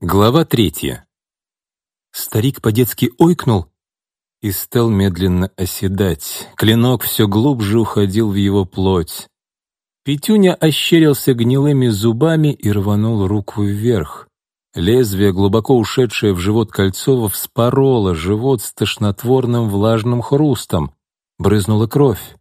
Глава третья. Старик по-детски ойкнул и стал медленно оседать. Клинок все глубже уходил в его плоть. Петюня ощерился гнилыми зубами и рванул руку вверх. Лезвие, глубоко ушедшее в живот Кольцова, вспороло живот с тошнотворным влажным хрустом. Брызнула кровь.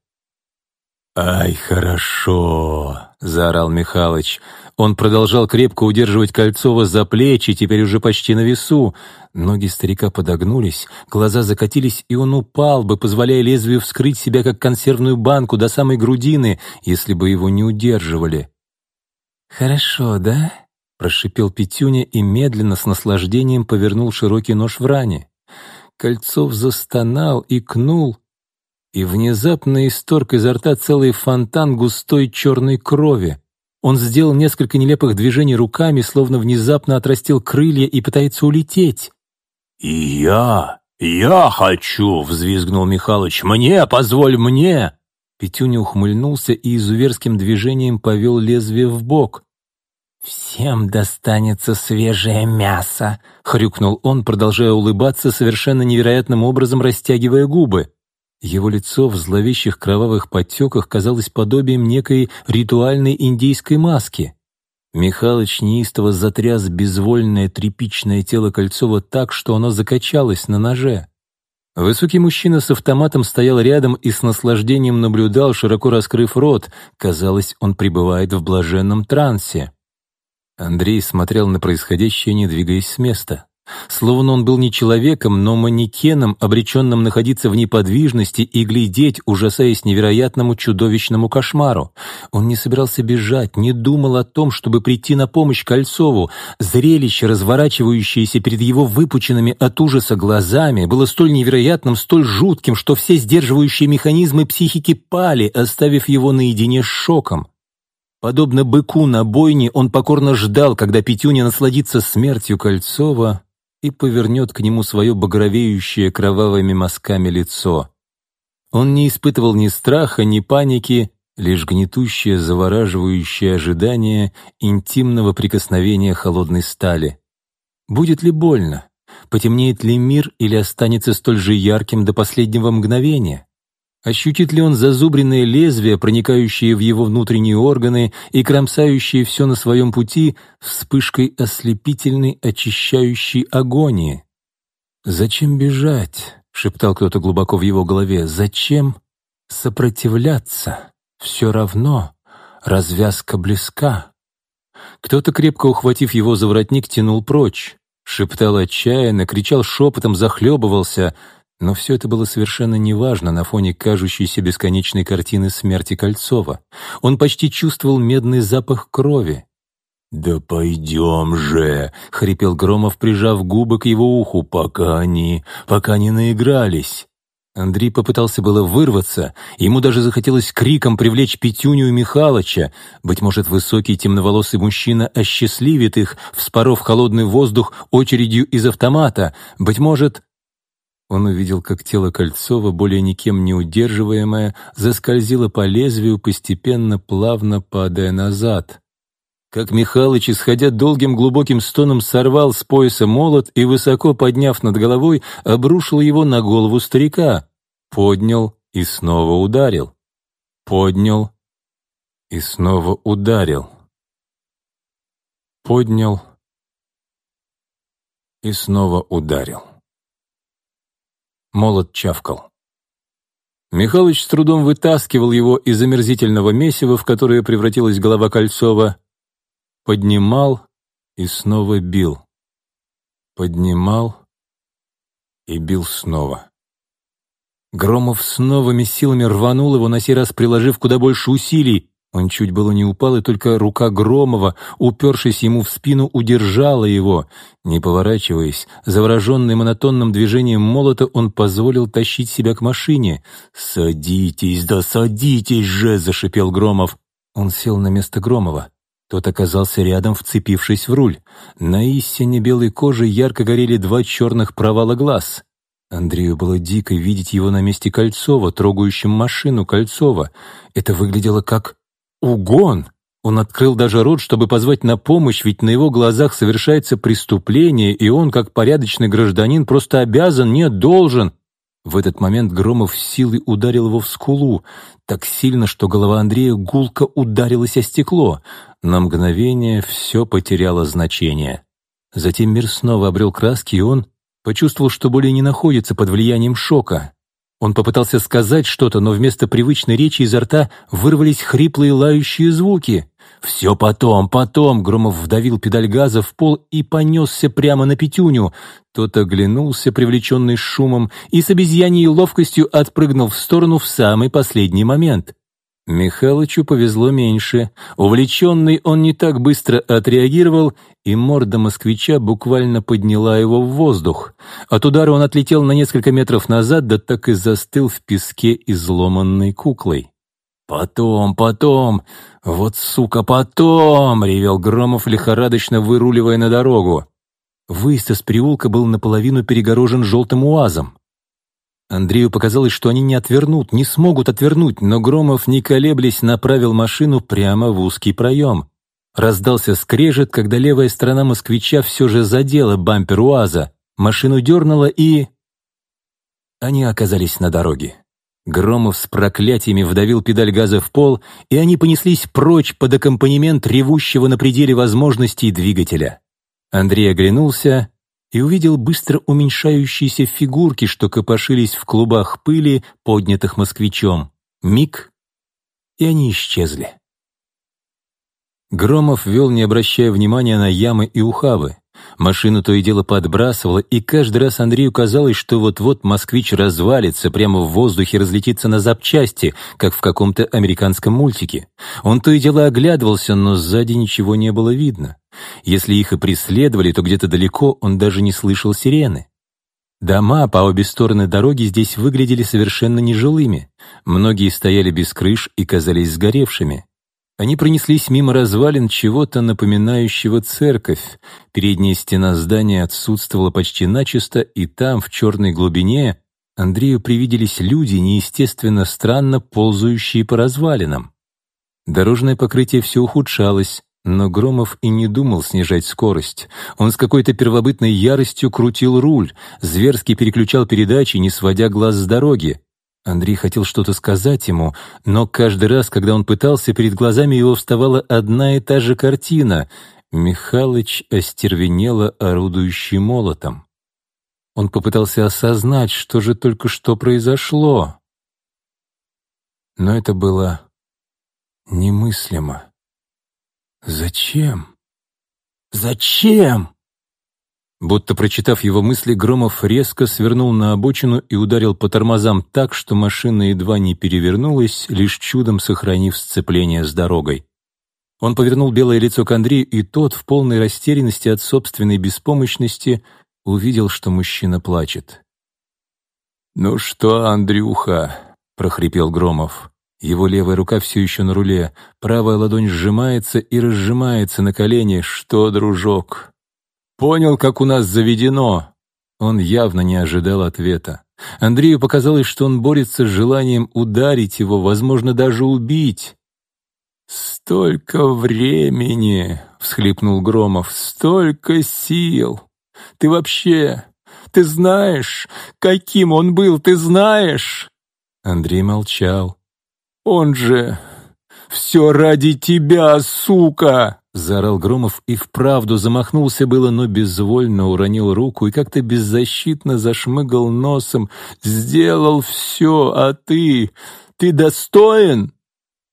«Ай, хорошо!» — заорал Михалыч. Он продолжал крепко удерживать Кольцова за плечи, теперь уже почти на весу. Ноги старика подогнулись, глаза закатились, и он упал бы, позволяя лезвию вскрыть себя, как консервную банку, до самой грудины, если бы его не удерживали. «Хорошо, да?» — прошипел Петюня и медленно, с наслаждением повернул широкий нож в ране. Кольцов застонал и кнул, и внезапно исторг изо рта целый фонтан густой черной крови. Он сделал несколько нелепых движений руками, словно внезапно отрастил крылья и пытается улететь. «И я, я хочу!» — взвизгнул Михалыч. «Мне, позволь мне!» Петюня ухмыльнулся и изуверским движением повел лезвие в бок. «Всем достанется свежее мясо!» — хрюкнул он, продолжая улыбаться, совершенно невероятным образом растягивая губы. Его лицо в зловещих кровавых подтеках казалось подобием некой ритуальной индийской маски. Михалыч неистово затряс безвольное тряпичное тело Кольцова так, что оно закачалось на ноже. Высокий мужчина с автоматом стоял рядом и с наслаждением наблюдал, широко раскрыв рот. Казалось, он пребывает в блаженном трансе. Андрей смотрел на происходящее, не двигаясь с места. Словно он был не человеком, но манекеном, обреченным находиться в неподвижности и глядеть, ужасаясь невероятному чудовищному кошмару. Он не собирался бежать, не думал о том, чтобы прийти на помощь Кольцову. Зрелище, разворачивающееся перед его выпученными от ужаса глазами, было столь невероятным, столь жутким, что все сдерживающие механизмы психики пали, оставив его наедине с шоком. Подобно быку на бойне, он покорно ждал, когда Петюня насладится смертью Кольцова, и повернет к нему свое багровеющее кровавыми мазками лицо. Он не испытывал ни страха, ни паники, лишь гнетущее, завораживающее ожидание интимного прикосновения холодной стали. Будет ли больно? Потемнеет ли мир или останется столь же ярким до последнего мгновения? Ощутит ли он зазубренные лезвия, проникающие в его внутренние органы и кромсающие все на своем пути вспышкой ослепительной очищающей агонии? «Зачем бежать?» — шептал кто-то глубоко в его голове. «Зачем сопротивляться? Все равно развязка близка». Кто-то, крепко ухватив его за воротник, тянул прочь. Шептал отчаянно, кричал шепотом, захлебывался — но все это было совершенно неважно на фоне кажущейся бесконечной картины смерти Кольцова. Он почти чувствовал медный запах крови. «Да пойдем же!» — хрипел Громов, прижав губы к его уху, пока они... пока не наигрались. Андрей попытался было вырваться, ему даже захотелось криком привлечь Петюню и Михалыча. Быть может, высокий темноволосый мужчина осчастливит их, вспоров холодный воздух очередью из автомата. Быть может... Он увидел, как тело Кольцова, более никем не удерживаемое, заскользило по лезвию, постепенно, плавно падая назад. Как Михалыч, исходя долгим глубоким стоном, сорвал с пояса молот и, высоко подняв над головой, обрушил его на голову старика. Поднял и снова ударил. Поднял и снова ударил. Поднял и снова ударил. Молот чавкал. Михалыч с трудом вытаскивал его из омерзительного месива, в которое превратилась голова Кольцова, поднимал и снова бил. Поднимал и бил снова. Громов с новыми силами рванул его, на сей раз приложив куда больше усилий, он чуть было не упал, и только рука Громова, упершись ему в спину, удержала его. Не поворачиваясь, завороженный монотонным движением молота, он позволил тащить себя к машине. «Садитесь, да садитесь же!» — зашипел Громов. Он сел на место Громова. Тот оказался рядом, вцепившись в руль. На истине белой коже ярко горели два черных провала глаз. Андрею было дико видеть его на месте Кольцова, трогающим машину Кольцова. Это выглядело как Угон! Он открыл даже рот, чтобы позвать на помощь, ведь на его глазах совершается преступление, и он, как порядочный гражданин, просто обязан, нет, должен. В этот момент Громов силой ударил его в скулу, так сильно, что голова Андрея гулко ударилась о стекло. На мгновение все потеряло значение. Затем мир снова обрел краски, и он почувствовал, что более не находится под влиянием шока. Он попытался сказать что-то, но вместо привычной речи изо рта вырвались хриплые лающие звуки. «Все потом, потом!» — Громов вдавил педаль газа в пол и понесся прямо на Петюню. Тот оглянулся, привлеченный шумом, и с обезьяньей ловкостью отпрыгнул в сторону в самый последний момент. Михалычу повезло меньше. Увлеченный он не так быстро отреагировал, и морда москвича буквально подняла его в воздух. От удара он отлетел на несколько метров назад, да так и застыл в песке изломанной куклой. «Потом, потом! Вот сука, потом!» — ревел Громов, лихорадочно выруливая на дорогу. Выезд из переулка был наполовину перегорожен желтым уазом. Андрею показалось, что они не отвернут, не смогут отвернуть, но Громов, не колеблясь, направил машину прямо в узкий проем. Раздался скрежет, когда левая сторона москвича все же задела бампер УАЗа. Машину дернуло и... Они оказались на дороге. Громов с проклятиями вдавил педаль газа в пол, и они понеслись прочь под аккомпанемент ревущего на пределе возможностей двигателя. Андрей оглянулся и увидел быстро уменьшающиеся фигурки, что копошились в клубах пыли, поднятых москвичом. Миг, и они исчезли. Громов вел, не обращая внимания на ямы и ухавы. Машину то и дело подбрасывало, и каждый раз Андрею казалось, что вот-вот москвич развалится, прямо в воздухе разлетится на запчасти, как в каком-то американском мультике. Он то и дело оглядывался, но сзади ничего не было видно. Если их и преследовали, то где-то далеко он даже не слышал сирены. Дома по обе стороны дороги здесь выглядели совершенно нежилыми. Многие стояли без крыш и казались сгоревшими. Они пронеслись мимо развалин чего-то напоминающего церковь. Передняя стена здания отсутствовала почти начисто, и там, в черной глубине, Андрею привиделись люди, неестественно странно ползающие по развалинам. Дорожное покрытие все ухудшалось, но Громов и не думал снижать скорость. Он с какой-то первобытной яростью крутил руль, зверски переключал передачи, не сводя глаз с дороги. Андрей хотел что-то сказать ему, но каждый раз, когда он пытался, перед глазами его вставала одна и та же картина — Михалыч остервенело орудующий молотом. Он попытался осознать, что же только что произошло. Но это было немыслимо. Зачем? Зачем? Будто прочитав его мысли, Громов резко свернул на обочину и ударил по тормозам так, что машина едва не перевернулась, лишь чудом сохранив сцепление с дорогой. Он повернул белое лицо к Андрею, и тот, в полной растерянности от собственной беспомощности, увидел, что мужчина плачет. «Ну что, Андрюха?» — прохрипел Громов. Его левая рука все еще на руле, правая ладонь сжимается и разжимается на колени. «Что, дружок?» Понял, как у нас заведено». Он явно не ожидал ответа. Андрею показалось, что он борется с желанием ударить его, возможно, даже убить. «Столько времени!» — всхлипнул Громов. «Столько сил! Ты вообще... Ты знаешь, каким он был, ты знаешь?» Андрей молчал. «Он же... Все ради тебя, сука!» Заорал Громов и вправду замахнулся было, но безвольно уронил руку и как-то беззащитно зашмыгал носом. «Сделал все, а ты... Ты достоин?»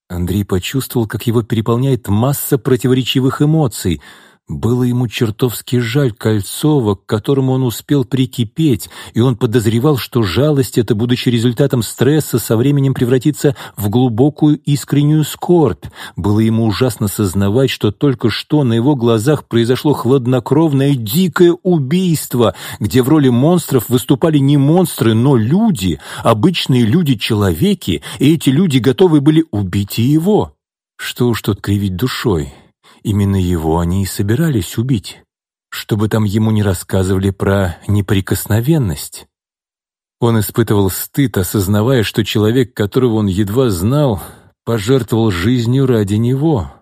Андрей почувствовал, как его переполняет масса противоречивых эмоций — было ему чертовски жаль Кольцова, к которому он успел прикипеть, и он подозревал, что жалость эта, будучи результатом стресса, со временем превратится в глубокую искреннюю скорбь. Было ему ужасно сознавать, что только что на его глазах произошло хладнокровное дикое убийство, где в роли монстров выступали не монстры, но люди, обычные люди-человеки, и эти люди готовы были убить и его. Что уж тут кривить душой. Именно его они и собирались убить, чтобы там ему не рассказывали про неприкосновенность. Он испытывал стыд, осознавая, что человек, которого он едва знал, пожертвовал жизнью ради него.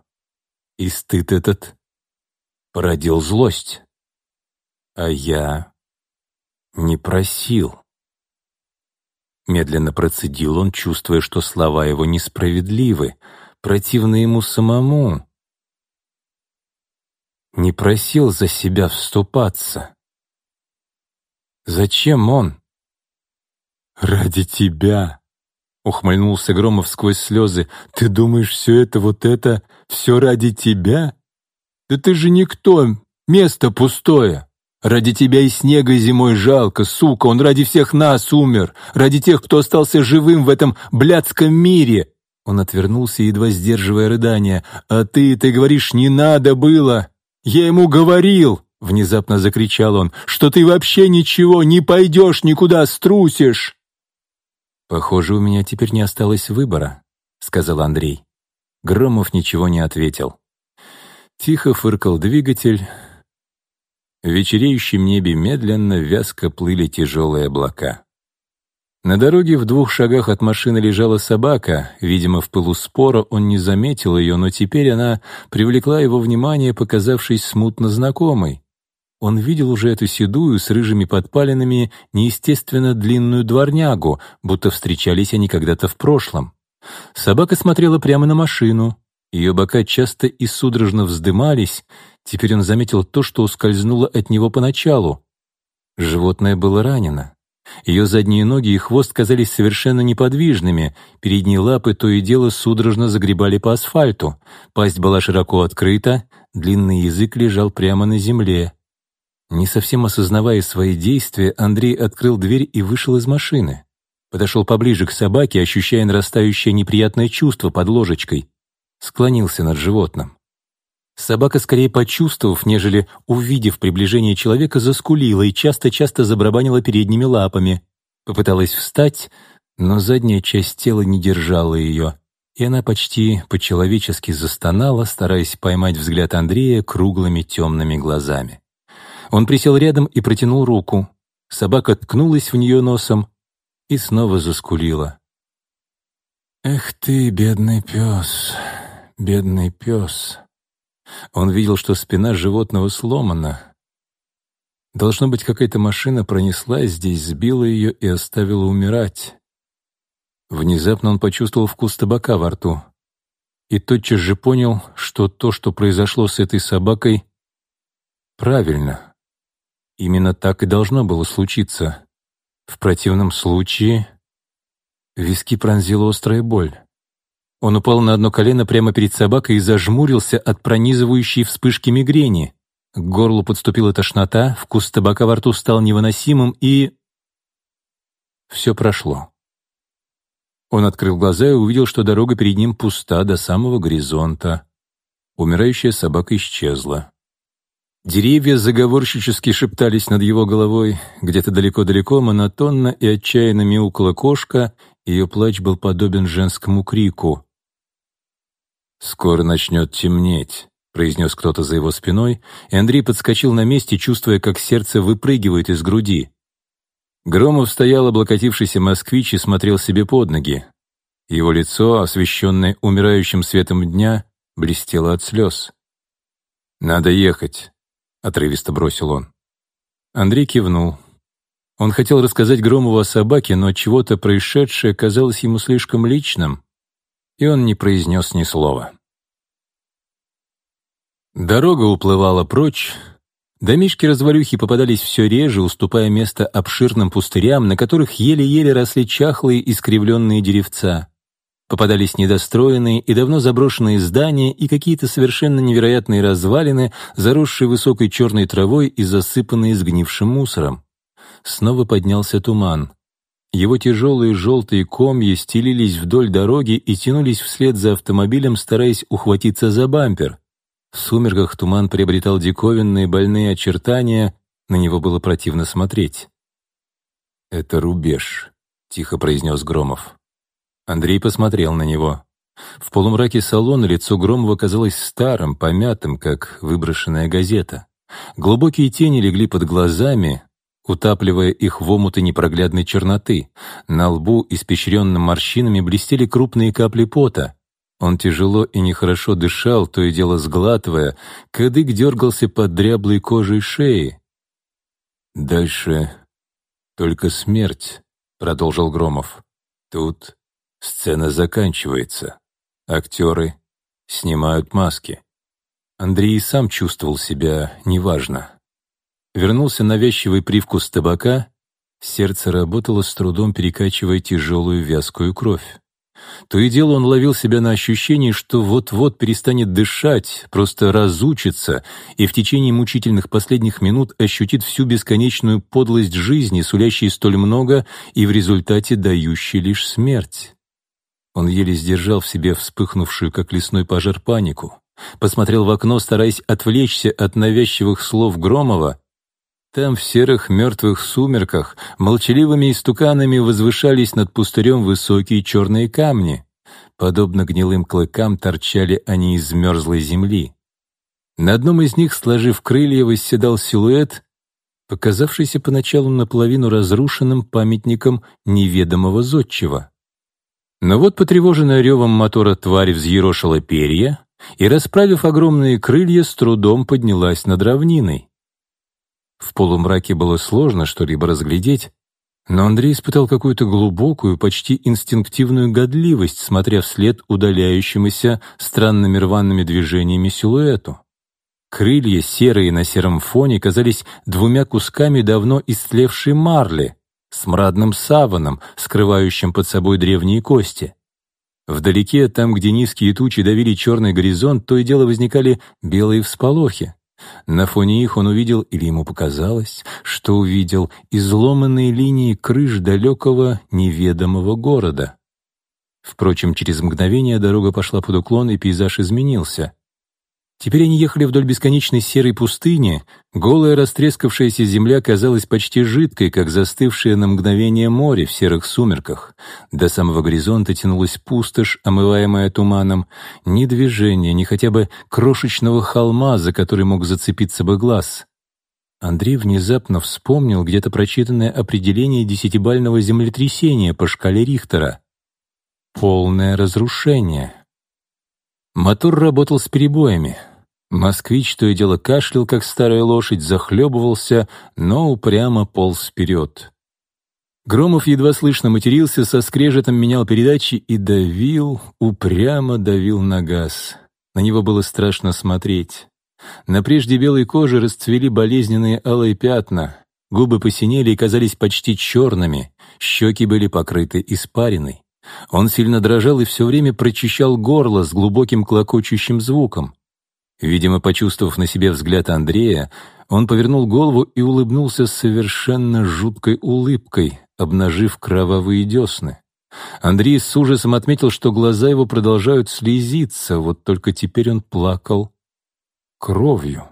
И стыд этот породил злость. А я не просил. Медленно процедил он, чувствуя, что слова его несправедливы, противны ему самому. Не просил за себя вступаться. Зачем он? Ради тебя. Ухмыльнулся Громов сквозь слезы. «Ты думаешь, все это, вот это, все ради тебя? Да ты же никто, место пустое. Ради тебя и снега зимой жалко, сука, он ради всех нас умер, ради тех, кто остался живым в этом блядском мире». Он отвернулся, едва сдерживая рыдания. «А ты, ты говоришь, не надо было! Я ему говорил!» Внезапно закричал он, что ты вообще ничего, не пойдешь никуда, струсишь. «Похоже, у меня теперь не осталось выбора», — сказал Андрей. Громов ничего не ответил. Тихо фыркал двигатель. В вечереющем небе медленно, вязко плыли тяжелые облака. На дороге в двух шагах от машины лежала собака. Видимо, в пылу спора он не заметил ее, но теперь она привлекла его внимание, показавшись смутно знакомой. Он видел уже эту седую с рыжими подпалинами неестественно длинную дворнягу, будто встречались они когда-то в прошлом. Собака смотрела прямо на машину. Ее бока часто и судорожно вздымались. Теперь он заметил то, что ускользнуло от него поначалу. Животное было ранено. Ее задние ноги и хвост казались совершенно неподвижными, передние лапы то и дело судорожно загребали по асфальту, пасть была широко открыта, длинный язык лежал прямо на земле. Не совсем осознавая свои действия, Андрей открыл дверь и вышел из машины. Подошел поближе к собаке, ощущая нарастающее неприятное чувство под ложечкой. Склонился над животным. Собака, скорее почувствовав, нежели увидев приближение человека, заскулила и часто-часто забарабанила передними лапами. Попыталась встать, но задняя часть тела не держала ее, и она почти по-человечески застонала, стараясь поймать взгляд Андрея круглыми темными глазами. Он присел рядом и протянул руку. Собака ткнулась в нее носом и снова заскулила. «Эх ты, бедный пес, бедный пес!» Он видел, что спина животного сломана. Должно быть, какая-то машина пронеслась здесь, сбила ее и оставила умирать. Внезапно он почувствовал вкус табака во рту. И тотчас же понял, что то, что произошло с этой собакой, правильно. Именно так и должно было случиться. В противном случае... Виски пронзила острая боль. Он упал на одно колено прямо перед собакой и зажмурился от пронизывающей вспышки мигрени. К горлу подступила тошнота, вкус табака во рту стал невыносимым и... Все прошло. Он открыл глаза и увидел, что дорога перед ним пуста до самого горизонта. Умирающая собака исчезла. Деревья заговорщически шептались над его головой. Где-то далеко-далеко монотонно и отчаянно мяукала кошка, ее плач был подобен женскому крику. «Скоро начнет темнеть», — произнес кто-то за его спиной, и Андрей подскочил на месте, чувствуя, как сердце выпрыгивает из груди. Громов стоял, облокотившийся москвич, и смотрел себе под ноги. Его лицо, освещенное умирающим светом дня, блестело от слез. «Надо ехать», — отрывисто бросил он. Андрей кивнул. Он хотел рассказать Громову о собаке, но чего-то происшедшее казалось ему слишком личным, и он не произнес ни слова. Дорога уплывала прочь, Домишки-развалюхи попадались все реже, уступая место обширным пустырям, на которых еле-еле росли чахлые искривленные деревца. Попадались недостроенные и давно заброшенные здания и какие-то совершенно невероятные развалины, заросшие высокой черной травой и засыпанные сгнившим мусором. Снова поднялся туман. Его тяжелые желтые комья стелились вдоль дороги и тянулись вслед за автомобилем, стараясь ухватиться за бампер. В сумерках туман приобретал диковинные больные очертания, на него было противно смотреть. «Это рубеж», — тихо произнес Громов. Андрей посмотрел на него. В полумраке салона лицо Громова казалось старым, помятым, как выброшенная газета. Глубокие тени легли под глазами, утапливая их в омуты непроглядной черноты. На лбу, испещренным морщинами, блестели крупные капли пота. Он тяжело и нехорошо дышал, то и дело сглатывая, кадык дергался под дряблой кожей шеи. «Дальше только смерть», — продолжил Громов. «Тут сцена заканчивается. Актеры снимают маски». Андрей сам чувствовал себя неважно. Вернулся навязчивый привкус табака, сердце работало с трудом, перекачивая тяжелую вязкую кровь. То и дело он ловил себя на ощущении, что вот-вот перестанет дышать, просто разучится, и в течение мучительных последних минут ощутит всю бесконечную подлость жизни, сулящей столь много и в результате дающей лишь смерть. Он еле сдержал в себе вспыхнувшую, как лесной пожар, панику, посмотрел в окно, стараясь отвлечься от навязчивых слов Громова, там, в серых мертвых сумерках, молчаливыми истуканами возвышались над пустырем высокие черные камни. Подобно гнилым клыкам торчали они из мерзлой земли. На одном из них, сложив крылья, восседал силуэт, показавшийся поначалу наполовину разрушенным памятником неведомого зодчего. Но вот потревоженная ревом мотора тварь взъерошила перья и, расправив огромные крылья, с трудом поднялась над равниной. В полумраке было сложно что-либо разглядеть, но Андрей испытал какую-то глубокую, почти инстинктивную годливость, смотря вслед удаляющемуся странными рваными движениями силуэту. Крылья, серые на сером фоне, казались двумя кусками давно истлевшей марли, с мрадным саваном, скрывающим под собой древние кости. Вдалеке, там, где низкие тучи давили черный горизонт, то и дело возникали белые всполохи. На фоне их он увидел, или ему показалось, что увидел изломанные линии крыш далекого неведомого города. Впрочем, через мгновение дорога пошла под уклон, и пейзаж изменился. Теперь они ехали вдоль бесконечной серой пустыни. Голая растрескавшаяся земля казалась почти жидкой, как застывшее на мгновение море в серых сумерках. До самого горизонта тянулась пустошь, омываемая туманом. Ни движения, ни хотя бы крошечного холма, за который мог зацепиться бы глаз. Андрей внезапно вспомнил где-то прочитанное определение десятибального землетрясения по шкале Рихтера. Полное разрушение. Мотор работал с перебоями. Москвич то и дело кашлял, как старая лошадь, захлебывался, но упрямо полз вперед. Громов едва слышно матерился, со скрежетом менял передачи и давил, упрямо давил на газ. На него было страшно смотреть. На прежде белой коже расцвели болезненные алые пятна, губы посинели и казались почти черными, щеки были покрыты испариной. Он сильно дрожал и все время прочищал горло с глубоким клокочущим звуком. Видимо, почувствовав на себе взгляд Андрея, он повернул голову и улыбнулся совершенно жуткой улыбкой, обнажив кровавые десны. Андрей с ужасом отметил, что глаза его продолжают слезиться, вот только теперь он плакал кровью.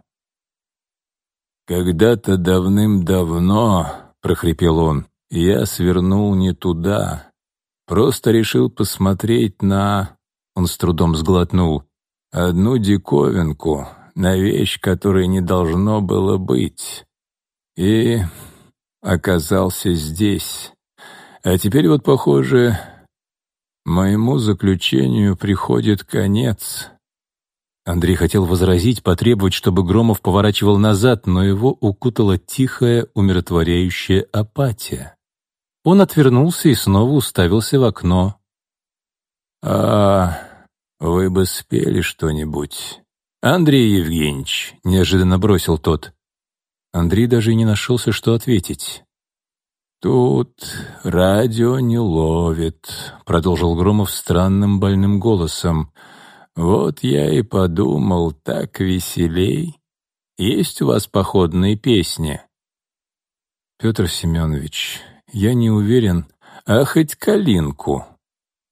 «Когда-то давным-давно, — прохрипел он, — я свернул не туда. Просто решил посмотреть на...» Он с трудом сглотнул одну диковинку на вещь, которой не должно было быть. И оказался здесь. А теперь вот, похоже, моему заключению приходит конец. Андрей хотел возразить, потребовать, чтобы Громов поворачивал назад, но его укутала тихая, умиротворяющая апатия. Он отвернулся и снова уставился в окно. «А «Вы бы спели что-нибудь». «Андрей Евгеньевич», — неожиданно бросил тот. Андрей даже и не нашелся, что ответить. «Тут радио не ловит», — продолжил Громов странным больным голосом. «Вот я и подумал, так веселей. Есть у вас походные песни?» «Петр Семенович, я не уверен, а хоть калинку»,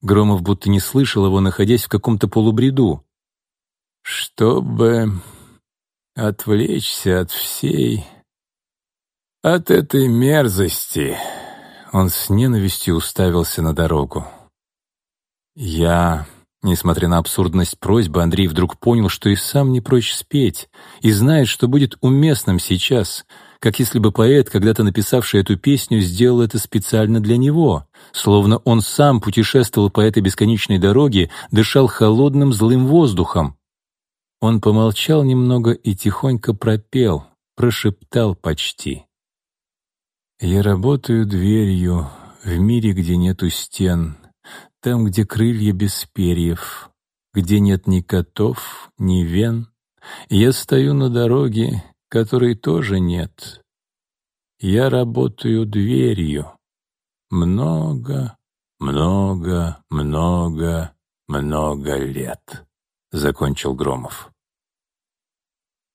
Громов будто не слышал его, находясь в каком-то полубреду. «Чтобы отвлечься от всей... от этой мерзости...» Он с ненавистью уставился на дорогу. «Я...» Несмотря на абсурдность просьбы, Андрей вдруг понял, что и сам не прочь спеть, и знает, что будет уместным сейчас. Как если бы поэт, когда-то написавший эту песню, сделал это специально для него, словно он сам путешествовал по этой бесконечной дороге, дышал холодным злым воздухом. Он помолчал немного и тихонько пропел, прошептал почти. «Я работаю дверью в мире, где нету стен, там, где крылья без перьев, где нет ни котов, ни вен. Я стою на дороге, которой тоже нет. Я работаю дверью. Много, много, много, много лет», — закончил Громов.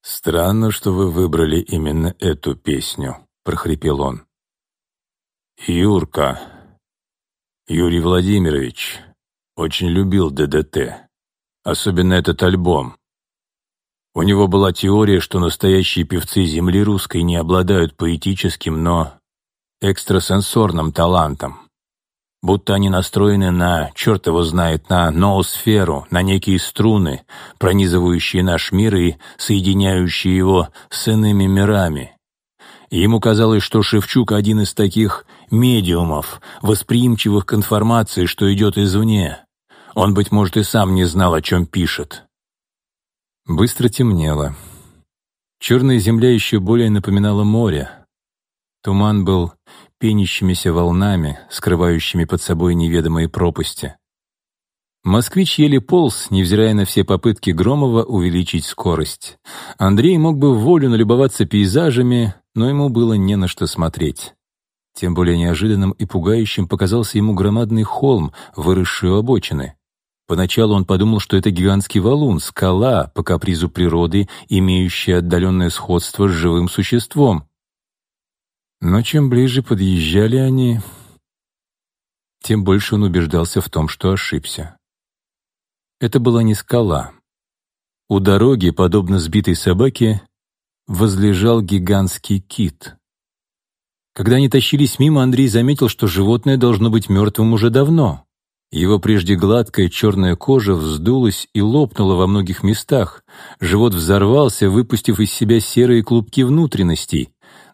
«Странно, что вы выбрали именно эту песню», — прохрипел он. «Юрка, Юрий Владимирович, очень любил ДДТ, особенно этот альбом. У него была теория, что настоящие певцы земли русской не обладают поэтическим, но экстрасенсорным талантом будто они настроены на, черт его знает, на ноосферу, на некие струны, пронизывающие наш мир и соединяющие его с иными мирами. Ему казалось, что Шевчук один из таких медиумов, восприимчивых к информации, что идет извне. Он, быть может, и сам не знал, о чем пишет. Быстро темнело. Черная земля еще более напоминала море. Туман был пенящимися волнами, скрывающими под собой неведомые пропасти. Москвич еле полз, невзирая на все попытки Громова увеличить скорость. Андрей мог бы в волю налюбоваться пейзажами, но ему было не на что смотреть. Тем более неожиданным и пугающим показался ему громадный холм, выросший у обочины. Поначалу он подумал, что это гигантский валун, скала, по капризу природы, имеющая отдаленное сходство с живым существом. Но чем ближе подъезжали они, тем больше он убеждался в том, что ошибся. Это была не скала. У дороги, подобно сбитой собаке, возлежал гигантский кит. Когда они тащились мимо, Андрей заметил, что животное должно быть мертвым уже давно. Его прежде гладкая черная кожа вздулась и лопнула во многих местах. Живот взорвался, выпустив из себя серые клубки внутренностей.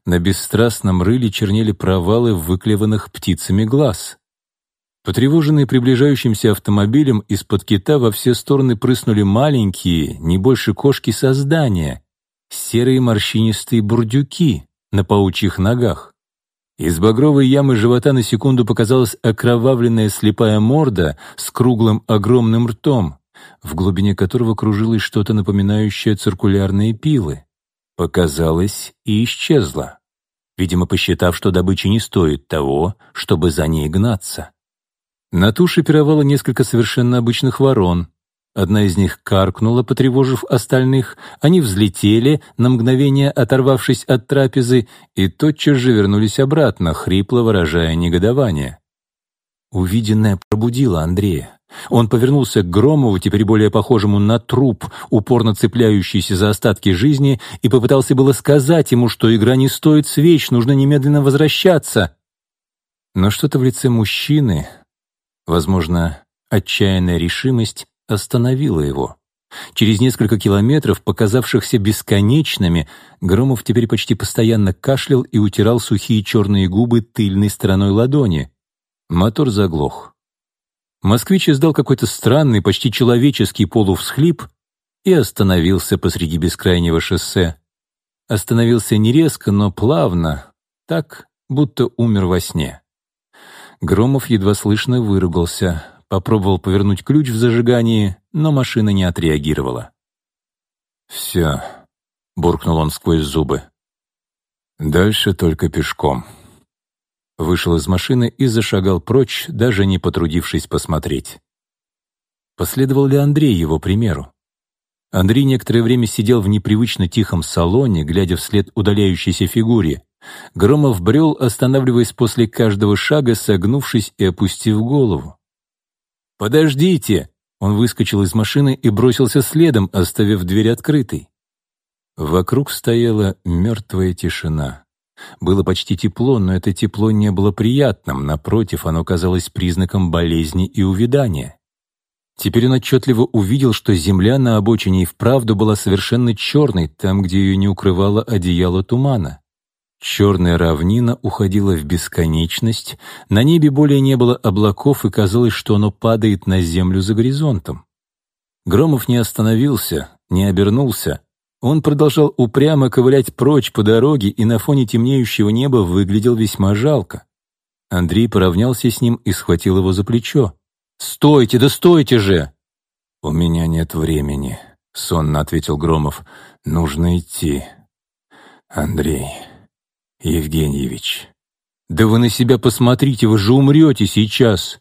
На бесстрастном рыле чернели провалы выклеванных птицами глаз. Потревоженные приближающимся автомобилем, из-под кита во все стороны прыснули маленькие, не больше кошки создания, серые морщинистые бурдюки на паучьих ногах. Из багровой ямы живота на секунду показалась окровавленная слепая морда с круглым огромным ртом, в глубине которого кружилось что-то напоминающее циркулярные пилы. Показалось и исчезло видимо, посчитав, что добыча не стоит того, чтобы за ней гнаться. На туше пировало несколько совершенно обычных ворон. Одна из них каркнула, потревожив остальных, они взлетели, на мгновение оторвавшись от трапезы, и тотчас же вернулись обратно, хрипло выражая негодование. Увиденное пробудило Андрея. Он повернулся к Громову, теперь более похожему на труп, упорно цепляющийся за остатки жизни, и попытался было сказать ему, что игра не стоит свеч, нужно немедленно возвращаться. Но что-то в лице мужчины, возможно, отчаянная решимость, остановила его. Через несколько километров, показавшихся бесконечными, Громов теперь почти постоянно кашлял и утирал сухие черные губы тыльной стороной ладони. Мотор заглох. Москвич издал какой-то странный, почти человеческий полувсхлип и остановился посреди бескрайнего шоссе. Остановился не резко, но плавно, так, будто умер во сне. Громов едва слышно выругался, попробовал повернуть ключ в зажигании, но машина не отреагировала. «Все», — буркнул он сквозь зубы. «Дальше только пешком» вышел из машины и зашагал прочь, даже не потрудившись посмотреть. Последовал ли Андрей его примеру? Андрей некоторое время сидел в непривычно тихом салоне, глядя вслед удаляющейся фигуре. Громов брел, останавливаясь после каждого шага, согнувшись и опустив голову. «Подождите!» Он выскочил из машины и бросился следом, оставив дверь открытой. Вокруг стояла мертвая тишина. Было почти тепло, но это тепло не было приятным, напротив, оно казалось признаком болезни и увядания. Теперь он отчетливо увидел, что земля на обочине и вправду была совершенно черной, там, где ее не укрывало одеяло тумана. Черная равнина уходила в бесконечность, на небе более не было облаков, и казалось, что оно падает на землю за горизонтом. Громов не остановился, не обернулся. Он продолжал упрямо ковылять прочь по дороге и на фоне темнеющего неба выглядел весьма жалко. Андрей поравнялся с ним и схватил его за плечо. «Стойте, да стойте же!» «У меня нет времени», — сонно ответил Громов. «Нужно идти. Андрей...» Евгеньевич. Да вы на себя посмотрите, вы же умрете сейчас.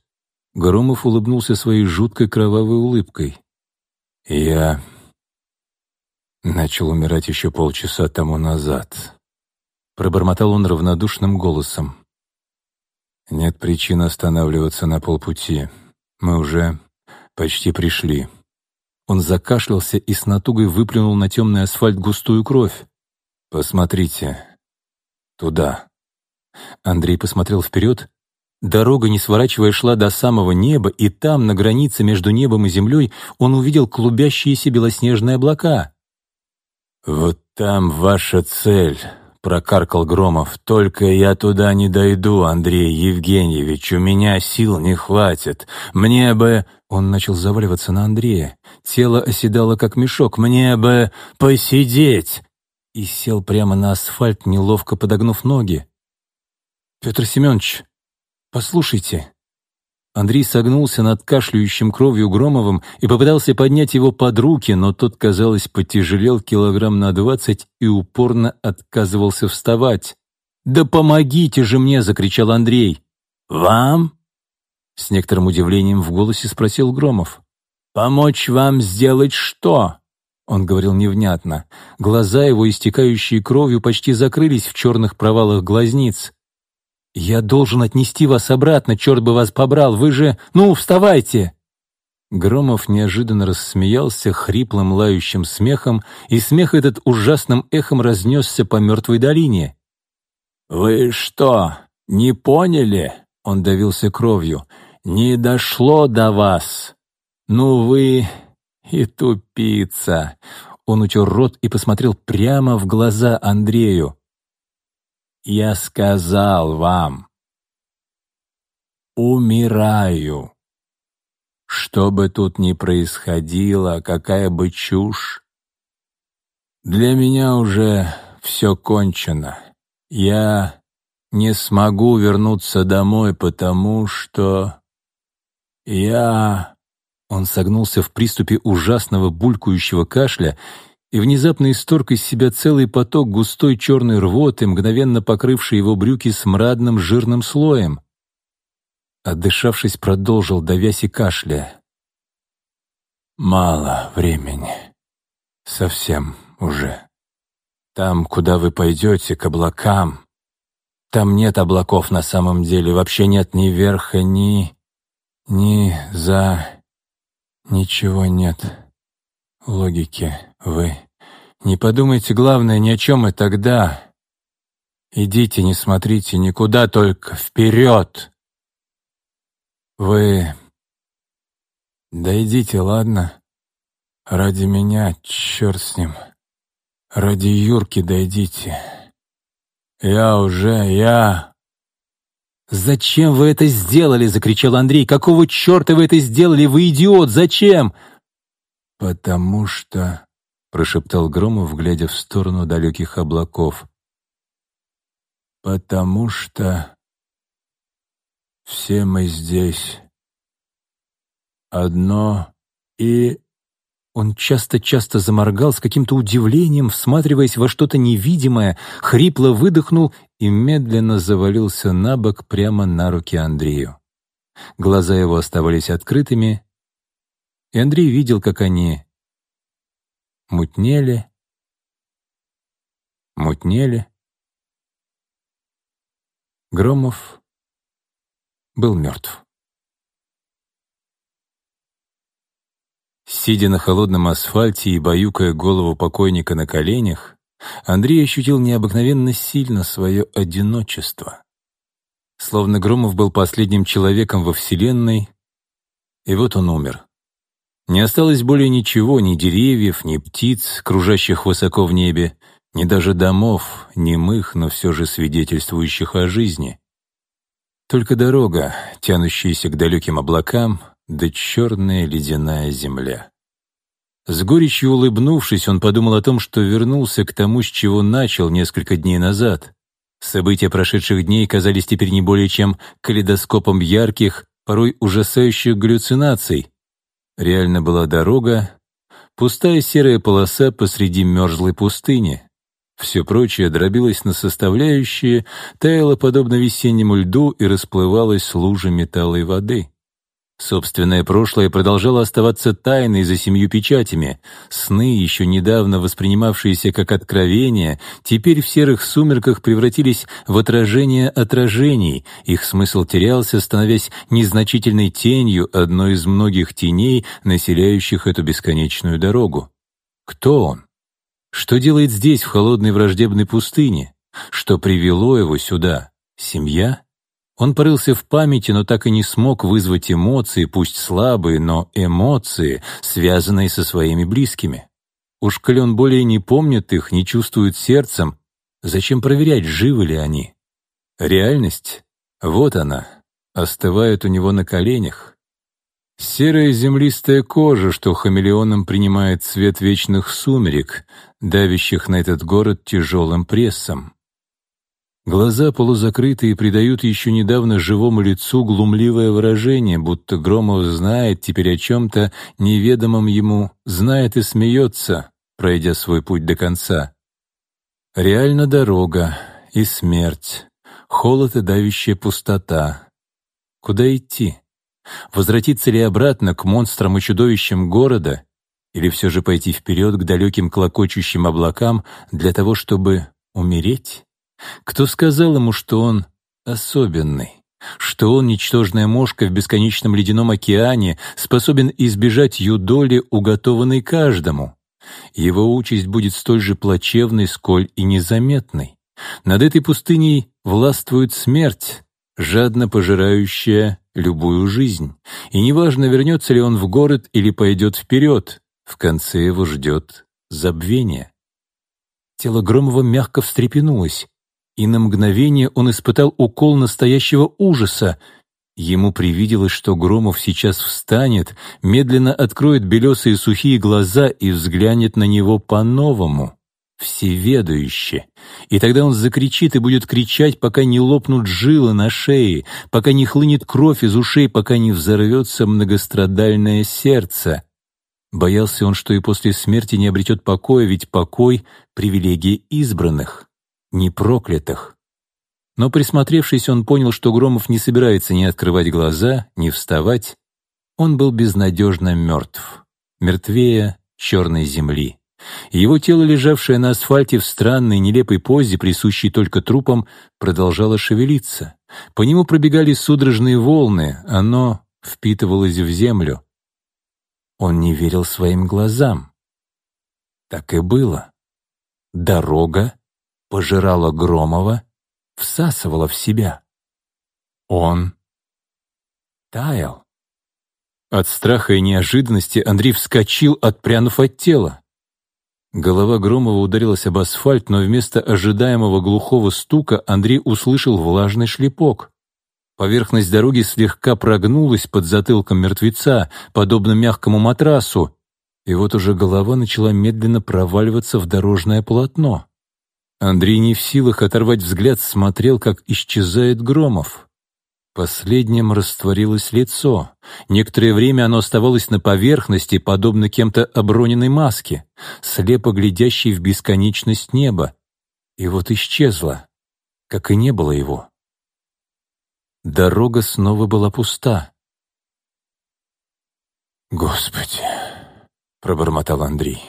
Громов улыбнулся своей жуткой кровавой улыбкой. Я начал умирать еще полчаса тому назад. Пробормотал он равнодушным голосом. Нет причин останавливаться на полпути. Мы уже почти пришли. Он закашлялся и с натугой выплюнул на темный асфальт густую кровь. «Посмотрите, Туда. Андрей посмотрел вперед. Дорога, не сворачивая, шла до самого неба, и там, на границе между небом и землей, он увидел клубящиеся белоснежные облака. «Вот там ваша цель», — прокаркал Громов. «Только я туда не дойду, Андрей Евгеньевич, у меня сил не хватит. Мне бы...» Он начал заваливаться на Андрея. Тело оседало, как мешок. «Мне бы посидеть!» И сел прямо на асфальт, неловко подогнув ноги. «Петр Семенович, послушайте». Андрей согнулся над кашляющим кровью Громовым и попытался поднять его под руки, но тот, казалось, потяжелел килограмм на двадцать и упорно отказывался вставать. «Да помогите же мне!» — закричал Андрей. «Вам?» — с некоторым удивлением в голосе спросил Громов. «Помочь вам сделать что?» Он говорил невнятно. Глаза его, истекающие кровью, почти закрылись в черных провалах глазниц. «Я должен отнести вас обратно, черт бы вас побрал, вы же... Ну, вставайте!» Громов неожиданно рассмеялся хриплым лающим смехом, и смех этот ужасным эхом разнесся по мертвой долине. «Вы что, не поняли?» — он давился кровью. «Не дошло до вас. Ну вы и тупица. Он утер рот и посмотрел прямо в глаза Андрею. «Я сказал вам, умираю. Что бы тут ни происходило, какая бы чушь, для меня уже все кончено. Я не смогу вернуться домой, потому что я он согнулся в приступе ужасного булькающего кашля и внезапно исторг из себя целый поток густой черной рвоты, мгновенно покрывший его брюки смрадным жирным слоем. Отдышавшись, продолжил, давясь и кашля. «Мало времени. Совсем уже. Там, куда вы пойдете, к облакам. Там нет облаков на самом деле, вообще нет ни верха, ни... ни за... Ничего нет. Логики вы. Не подумайте, главное, ни о чем и тогда. Идите, не смотрите никуда, только вперед. Вы... Да идите, ладно? Ради меня, черт с ним. Ради Юрки дойдите. Я уже, я... «Зачем вы это сделали?» — закричал Андрей. «Какого черта вы это сделали? Вы идиот! Зачем?» «Потому что...» — прошептал Громов, глядя в сторону далеких облаков. «Потому что... все мы здесь. Одно и...» Он часто-часто заморгал с каким-то удивлением, всматриваясь во что-то невидимое, хрипло выдохнул и медленно завалился на бок прямо на руки Андрею. Глаза его оставались открытыми, и Андрей видел, как они мутнели, мутнели. Громов был мертв. Сидя на холодном асфальте и баюкая голову покойника на коленях, Андрей ощутил необыкновенно сильно свое одиночество. Словно Громов был последним человеком во Вселенной, и вот он умер. Не осталось более ничего, ни деревьев, ни птиц, кружащих высоко в небе, ни даже домов, немых, но все же свидетельствующих о жизни. Только дорога, тянущаяся к далеким облакам, да черная ледяная земля. С горечью улыбнувшись, он подумал о том, что вернулся к тому, с чего начал несколько дней назад. События прошедших дней казались теперь не более чем калейдоскопом ярких, порой ужасающих галлюцинаций. Реально была дорога, пустая серая полоса посреди мерзлой пустыни. Все прочее дробилось на составляющие, таяло подобно весеннему льду и расплывалось лужами талой воды. Собственное прошлое продолжало оставаться тайной за семью печатями. Сны, еще недавно воспринимавшиеся как откровения, теперь в серых сумерках превратились в отражение отражений. Их смысл терялся, становясь незначительной тенью одной из многих теней, населяющих эту бесконечную дорогу. Кто он? Что делает здесь, в холодной враждебной пустыне? Что привело его сюда? Семья? Он порылся в памяти, но так и не смог вызвать эмоции, пусть слабые, но эмоции, связанные со своими близкими. Уж коли он более не помнит их, не чувствует сердцем, зачем проверять, живы ли они? Реальность, вот она, остывает у него на коленях. Серая землистая кожа, что хамелеоном принимает цвет вечных сумерек, давящих на этот город тяжелым прессом. Глаза полузакрытые придают еще недавно живому лицу глумливое выражение, будто Громов знает теперь о чем-то неведомом ему, знает и смеется, пройдя свой путь до конца. Реально дорога и смерть, холод и давящая пустота. Куда идти? Возвратиться ли обратно к монстрам и чудовищам города, или все же пойти вперед к далеким клокочущим облакам для того, чтобы умереть? Кто сказал ему, что он особенный? Что он, ничтожная мошка в бесконечном ледяном океане, способен избежать юдоли, уготованной каждому? Его участь будет столь же плачевной, сколь и незаметной. Над этой пустыней властвует смерть, жадно пожирающая любую жизнь. И неважно, вернется ли он в город или пойдет вперед, в конце его ждет забвение. Тело Громова мягко встрепенулось и на мгновение он испытал укол настоящего ужаса. Ему привиделось, что Громов сейчас встанет, медленно откроет белесые сухие глаза и взглянет на него по-новому, всеведающе. И тогда он закричит и будет кричать, пока не лопнут жилы на шее, пока не хлынет кровь из ушей, пока не взорвется многострадальное сердце. Боялся он, что и после смерти не обретет покоя, ведь покой — привилегия избранных не проклятых. Но присмотревшись, он понял, что Громов не собирается ни открывать глаза, ни вставать. Он был безнадежно мертв, мертвее черной земли. Его тело, лежавшее на асфальте в странной, нелепой позе, присущей только трупам, продолжало шевелиться. По нему пробегали судорожные волны, оно впитывалось в землю. Он не верил своим глазам. Так и было. Дорога пожирала Громова, всасывала в себя. Он таял. От страха и неожиданности Андрей вскочил, отпрянув от тела. Голова Громова ударилась об асфальт, но вместо ожидаемого глухого стука Андрей услышал влажный шлепок. Поверхность дороги слегка прогнулась под затылком мертвеца, подобно мягкому матрасу, и вот уже голова начала медленно проваливаться в дорожное полотно. Андрей не в силах оторвать взгляд, смотрел, как исчезает Громов. Последним растворилось лицо. Некоторое время оно оставалось на поверхности, подобно кем-то оброненной маске, слепо глядящей в бесконечность неба. И вот исчезло, как и не было его. Дорога снова была пуста. «Господи!» — пробормотал Андрей.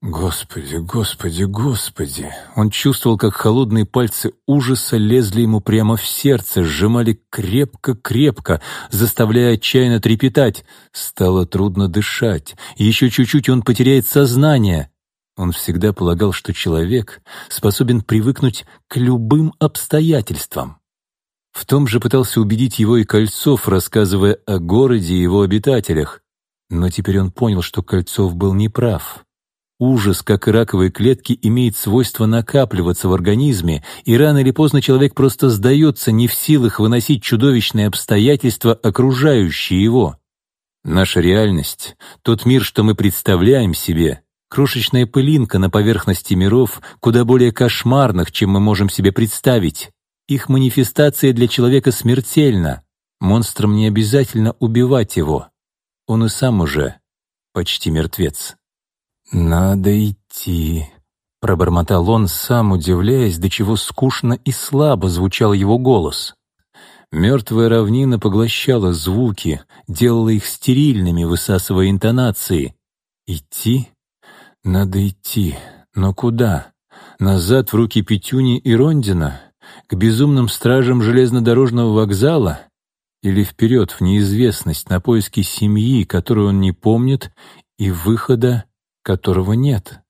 Господи, господи, господи! Он чувствовал, как холодные пальцы ужаса лезли ему прямо в сердце, сжимали крепко-крепко, заставляя отчаянно трепетать. Стало трудно дышать. Еще чуть-чуть он потеряет сознание. Он всегда полагал, что человек способен привыкнуть к любым обстоятельствам. В том же пытался убедить его и Кольцов, рассказывая о городе и его обитателях. Но теперь он понял, что Кольцов был неправ. Ужас, как и раковые клетки, имеет свойство накапливаться в организме, и рано или поздно человек просто сдается, не в силах выносить чудовищные обстоятельства, окружающие его. Наша реальность, тот мир, что мы представляем себе, крошечная пылинка на поверхности миров, куда более кошмарных, чем мы можем себе представить. Их манифестация для человека смертельна. Монстрам не обязательно убивать его. Он и сам уже почти мертвец. «Надо идти», — пробормотал он, сам удивляясь, до чего скучно и слабо звучал его голос. Мертвая равнина поглощала звуки, делала их стерильными, высасывая интонации. «Идти? Надо идти. Но куда? Назад в руки Петюни и Рондина? К безумным стражам железнодорожного вокзала? Или вперед в неизвестность на поиски семьи, которую он не помнит, и выхода, которого нет.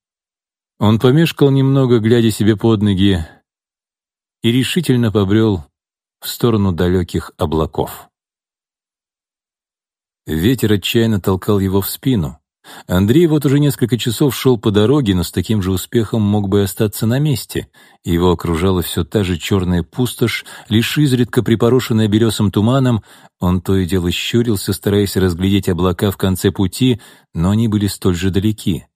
Он помешкал немного, глядя себе под ноги, и решительно побрел в сторону далеких облаков. Ветер отчаянно толкал его в спину. Андрей вот уже несколько часов шел по дороге, но с таким же успехом мог бы остаться на месте. Его окружала все та же черная пустошь, лишь изредка припорошенная белесым туманом. Он то и дело щурился, стараясь разглядеть облака в конце пути, но они были столь же далеки.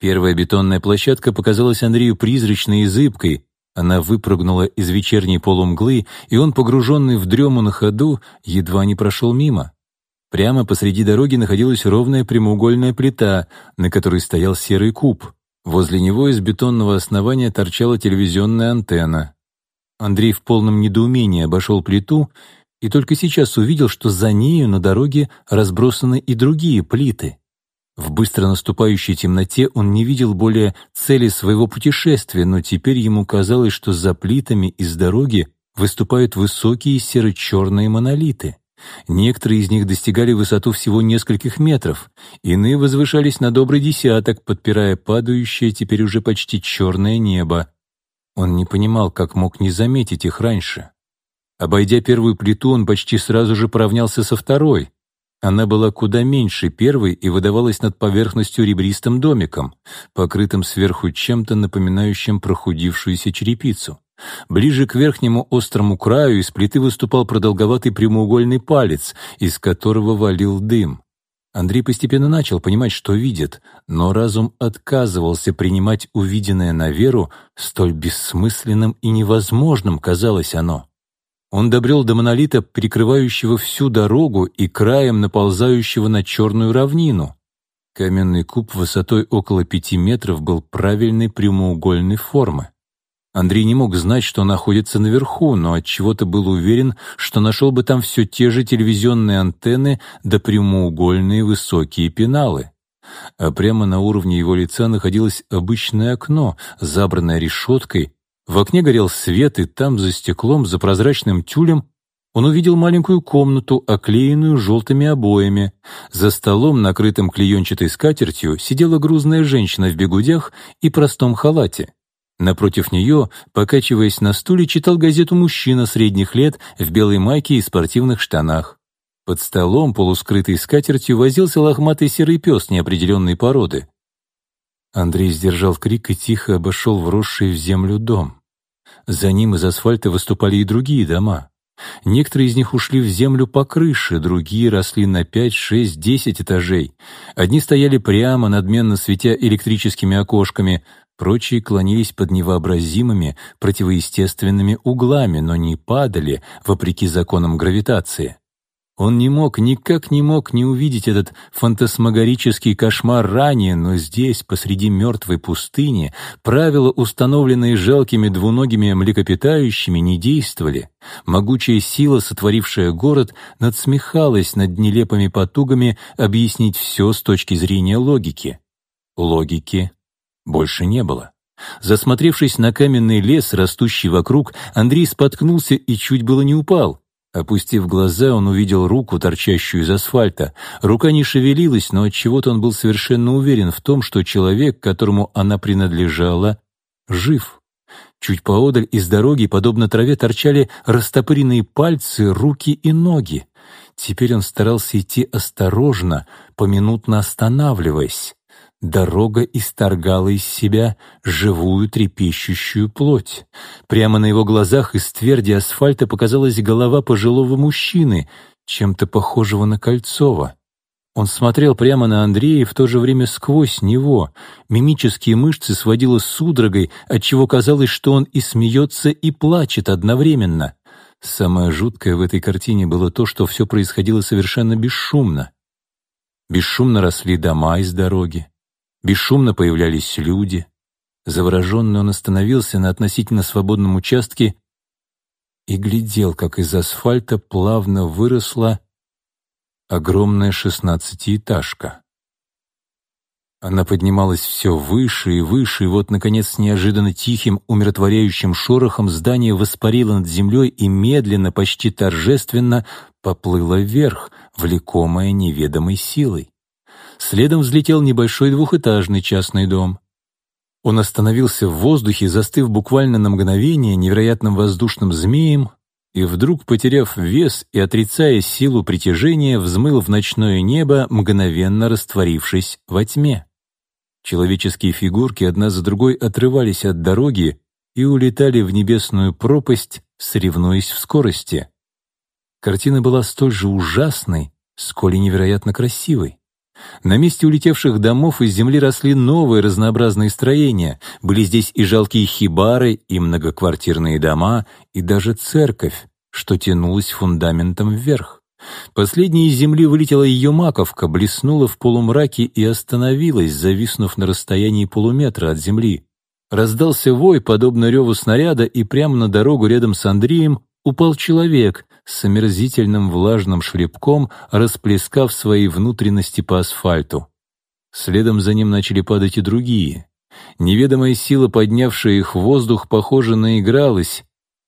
Первая бетонная площадка показалась Андрею призрачной и зыбкой. Она выпрыгнула из вечерней полумглы, и он, погруженный в дрему на ходу, едва не прошел мимо. Прямо посреди дороги находилась ровная прямоугольная плита, на которой стоял серый куб. Возле него из бетонного основания торчала телевизионная антенна. Андрей в полном недоумении обошел плиту и только сейчас увидел, что за нею на дороге разбросаны и другие плиты. В быстро наступающей темноте он не видел более цели своего путешествия, но теперь ему казалось, что за плитами из дороги выступают высокие серо-черные монолиты. Некоторые из них достигали высоту всего нескольких метров, иные возвышались на добрый десяток, подпирая падающее теперь уже почти черное небо. Он не понимал, как мог не заметить их раньше. Обойдя первую плиту, он почти сразу же поравнялся со второй. Она была куда меньше первой и выдавалась над поверхностью ребристым домиком, покрытым сверху чем-то напоминающим прохудившуюся черепицу. Ближе к верхнему острому краю из плиты выступал продолговатый прямоугольный палец, из которого валил дым. Андрей постепенно начал понимать, что видит, но разум отказывался принимать увиденное на веру, столь бессмысленным и невозможным казалось оно. Он добрел до монолита, прикрывающего всю дорогу и краем наползающего на черную равнину. Каменный куб высотой около пяти метров был правильной прямоугольной формы. Андрей не мог знать, что находится наверху, но отчего-то был уверен, что нашел бы там все те же телевизионные антенны да прямоугольные высокие пеналы. А прямо на уровне его лица находилось обычное окно, забранное решеткой. В окне горел свет, и там, за стеклом, за прозрачным тюлем, он увидел маленькую комнату, оклеенную желтыми обоями. За столом, накрытым клеенчатой скатертью, сидела грузная женщина в бегудях и простом халате. Напротив нее, покачиваясь на стуле, читал газету мужчина средних лет в белой майке и спортивных штанах. Под столом, полускрытый скатертью, возился лохматый серый пес неопределенной породы. Андрей сдержал крик и тихо обошел вросший в землю дом. За ним из асфальта выступали и другие дома. Некоторые из них ушли в землю по крыше, другие росли на пять, шесть, десять этажей. Одни стояли прямо, надменно светя электрическими окошками, Прочие клонились под невообразимыми, противоестественными углами, но не падали, вопреки законам гравитации. Он не мог, никак не мог не увидеть этот фантасмагорический кошмар ранее, но здесь, посреди мертвой пустыни, правила, установленные жалкими двуногими млекопитающими, не действовали. Могучая сила, сотворившая город, надсмехалась над нелепыми потугами объяснить все с точки зрения логики. Логики больше не было. Засмотревшись на каменный лес, растущий вокруг, Андрей споткнулся и чуть было не упал. Опустив глаза, он увидел руку, торчащую из асфальта. Рука не шевелилась, но от чего то он был совершенно уверен в том, что человек, которому она принадлежала, жив. Чуть поодаль из дороги, подобно траве, торчали растопыренные пальцы, руки и ноги. Теперь он старался идти осторожно, поминутно останавливаясь. Дорога исторгала из себя живую трепещущую плоть. Прямо на его глазах из тверди асфальта показалась голова пожилого мужчины, чем-то похожего на Кольцова. Он смотрел прямо на Андрея и в то же время сквозь него. Мимические мышцы сводило судорогой, отчего казалось, что он и смеется, и плачет одновременно. Самое жуткое в этой картине было то, что все происходило совершенно бесшумно. Бесшумно росли дома из дороги. Бесшумно появлялись люди. Завороженный он остановился на относительно свободном участке и глядел, как из асфальта плавно выросла огромная шестнадцатиэтажка. Она поднималась все выше и выше, и вот, наконец, с неожиданно тихим, умиротворяющим шорохом здание воспарило над землей и медленно, почти торжественно поплыло вверх, влекомое неведомой силой. Следом взлетел небольшой двухэтажный частный дом. Он остановился в воздухе, застыв буквально на мгновение невероятным воздушным змеем, и вдруг, потеряв вес и отрицая силу притяжения, взмыл в ночное небо, мгновенно растворившись во тьме. Человеческие фигурки одна за другой отрывались от дороги и улетали в небесную пропасть, соревнуясь в скорости. Картина была столь же ужасной, сколь и невероятно красивой. На месте улетевших домов из земли росли новые разнообразные строения. Были здесь и жалкие хибары, и многоквартирные дома, и даже церковь, что тянулась фундаментом вверх. Последней из земли вылетела ее маковка, блеснула в полумраке и остановилась, зависнув на расстоянии полуметра от земли. Раздался вой, подобно реву снаряда, и прямо на дорогу рядом с Андреем упал человек, с омерзительным влажным шлепком, расплескав свои внутренности по асфальту. Следом за ним начали падать и другие. Неведомая сила, поднявшая их в воздух, похоже, наигралась,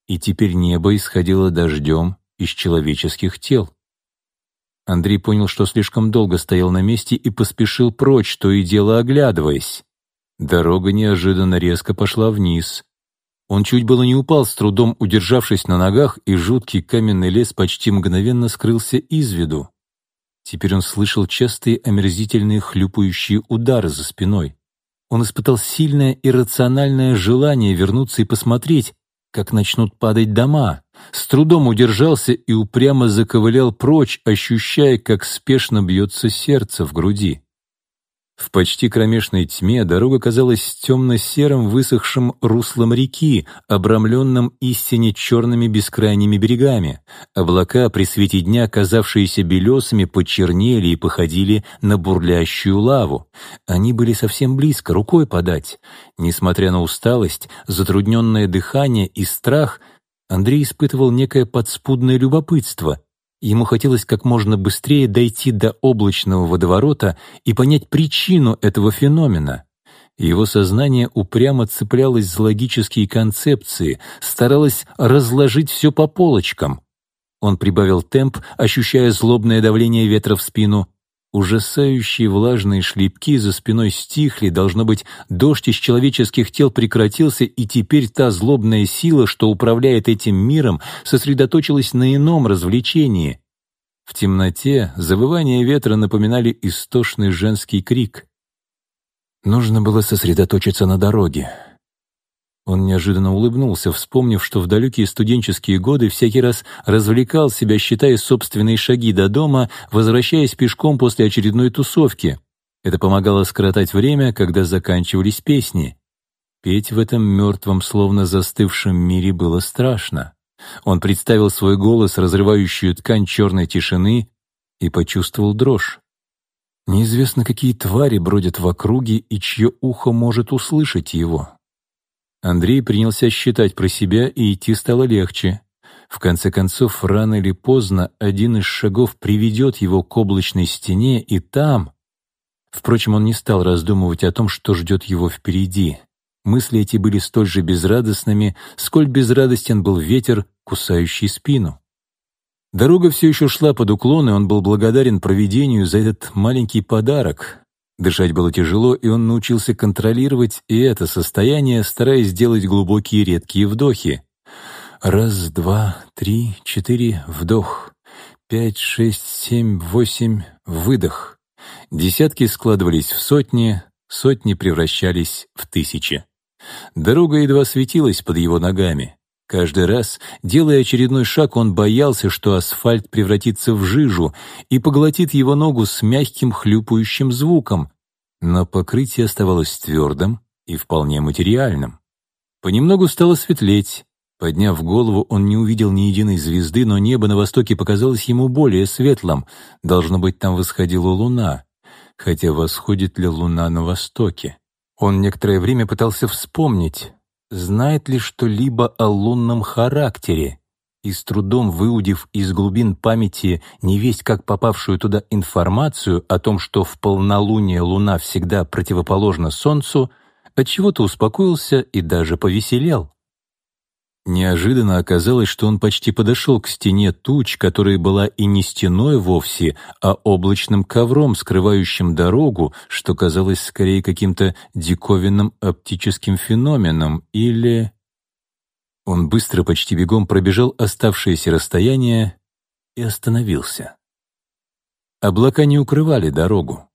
и теперь небо исходило дождем из человеческих тел. Андрей понял, что слишком долго стоял на месте и поспешил прочь, то и дело оглядываясь. Дорога неожиданно резко пошла вниз. Он чуть было не упал, с трудом удержавшись на ногах, и жуткий каменный лес почти мгновенно скрылся из виду. Теперь он слышал частые омерзительные хлюпающие удары за спиной. Он испытал сильное иррациональное желание вернуться и посмотреть, как начнут падать дома. С трудом удержался и упрямо заковылял прочь, ощущая, как спешно бьется сердце в груди. В почти кромешной тьме дорога казалась темно-серым высохшим руслом реки, обрамленным истине черными бескрайними берегами. Облака при свете дня, казавшиеся белесами, почернели и походили на бурлящую лаву. Они были совсем близко, рукой подать. Несмотря на усталость, затрудненное дыхание и страх, Андрей испытывал некое подспудное любопытство — Ему хотелось как можно быстрее дойти до облачного водоворота и понять причину этого феномена. Его сознание упрямо цеплялось за логические концепции, старалось разложить все по полочкам. Он прибавил темп, ощущая злобное давление ветра в спину. Ужасающие влажные шлепки за спиной стихли, должно быть, дождь из человеческих тел прекратился, и теперь та злобная сила, что управляет этим миром, сосредоточилась на ином развлечении. В темноте завывания ветра напоминали истошный женский крик. Нужно было сосредоточиться на дороге. Он неожиданно улыбнулся, вспомнив, что в далекие студенческие годы всякий раз развлекал себя, считая собственные шаги до дома, возвращаясь пешком после очередной тусовки. Это помогало скоротать время, когда заканчивались песни. Петь в этом мертвом, словно застывшем мире было страшно. Он представил свой голос, разрывающую ткань черной тишины, и почувствовал дрожь. Неизвестно, какие твари бродят в округе и чье ухо может услышать его. Андрей принялся считать про себя, и идти стало легче. В конце концов, рано или поздно один из шагов приведет его к облачной стене, и там... Впрочем, он не стал раздумывать о том, что ждет его впереди. Мысли эти были столь же безрадостными, сколь безрадостен был ветер, кусающий спину. Дорога все еще шла под уклон, и он был благодарен провидению за этот маленький подарок, Дышать было тяжело, и он научился контролировать и это состояние, стараясь сделать глубокие редкие вдохи. Раз, два, три, четыре, вдох. Пять, шесть, семь, восемь, выдох. Десятки складывались в сотни, Сотни превращались в тысячи. Дорога едва светилась под его ногами. Каждый раз, делая очередной шаг, он боялся, что асфальт превратится в жижу и поглотит его ногу с мягким хлюпающим звуком, но покрытие оставалось твердым и вполне материальным. Понемногу стало светлеть. Подняв голову, он не увидел ни единой звезды, но небо на востоке показалось ему более светлым. Должно быть, там восходила луна. Хотя восходит ли луна на востоке? Он некоторое время пытался вспомнить, знает ли что-либо о лунном характере, и с трудом выудив из глубин памяти невесть как попавшую туда информацию о том, что в полнолуние Луна всегда противоположна Солнцу, отчего-то успокоился и даже повеселел. Неожиданно оказалось, что он почти подошел к стене туч, которая была и не стеной вовсе, а облачным ковром, скрывающим дорогу, что казалось скорее каким-то диковинным оптическим феноменом, или... Он быстро, почти бегом пробежал оставшееся расстояние и остановился. Облака не укрывали дорогу.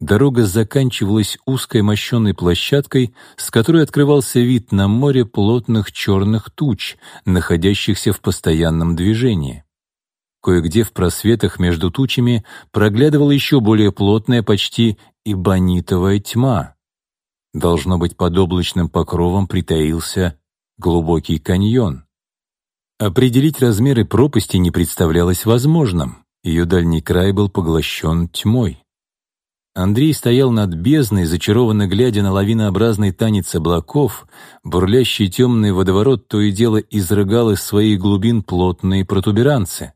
Дорога заканчивалась узкой мощенной площадкой, с которой открывался вид на море плотных черных туч, находящихся в постоянном движении. Кое-где в просветах между тучами проглядывала еще более плотная, почти ибонитовая тьма. Должно быть, под облачным покровом притаился глубокий каньон. Определить размеры пропасти не представлялось возможным, ее дальний край был поглощен тьмой. Андрей стоял над бездной, зачарованно глядя на лавинообразный танец облаков, бурлящий темный водоворот то и дело изрыгал из своих глубин плотные протуберанцы.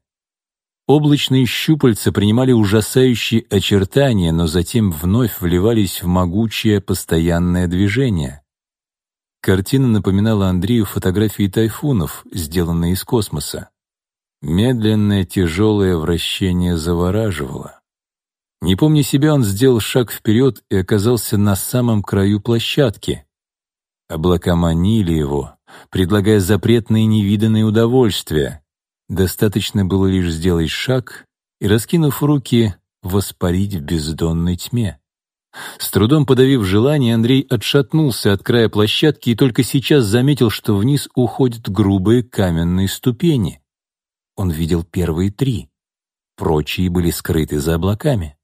Облачные щупальца принимали ужасающие очертания, но затем вновь вливались в могучее постоянное движение. Картина напоминала Андрею фотографии тайфунов, сделанные из космоса. Медленное тяжелое вращение завораживало. Не помня себя, он сделал шаг вперед и оказался на самом краю площадки. Облака манили его, предлагая запретные невиданные удовольствия. Достаточно было лишь сделать шаг и, раскинув руки, воспарить в бездонной тьме. С трудом подавив желание, Андрей отшатнулся от края площадки и только сейчас заметил, что вниз уходят грубые каменные ступени. Он видел первые три. Прочие были скрыты за облаками.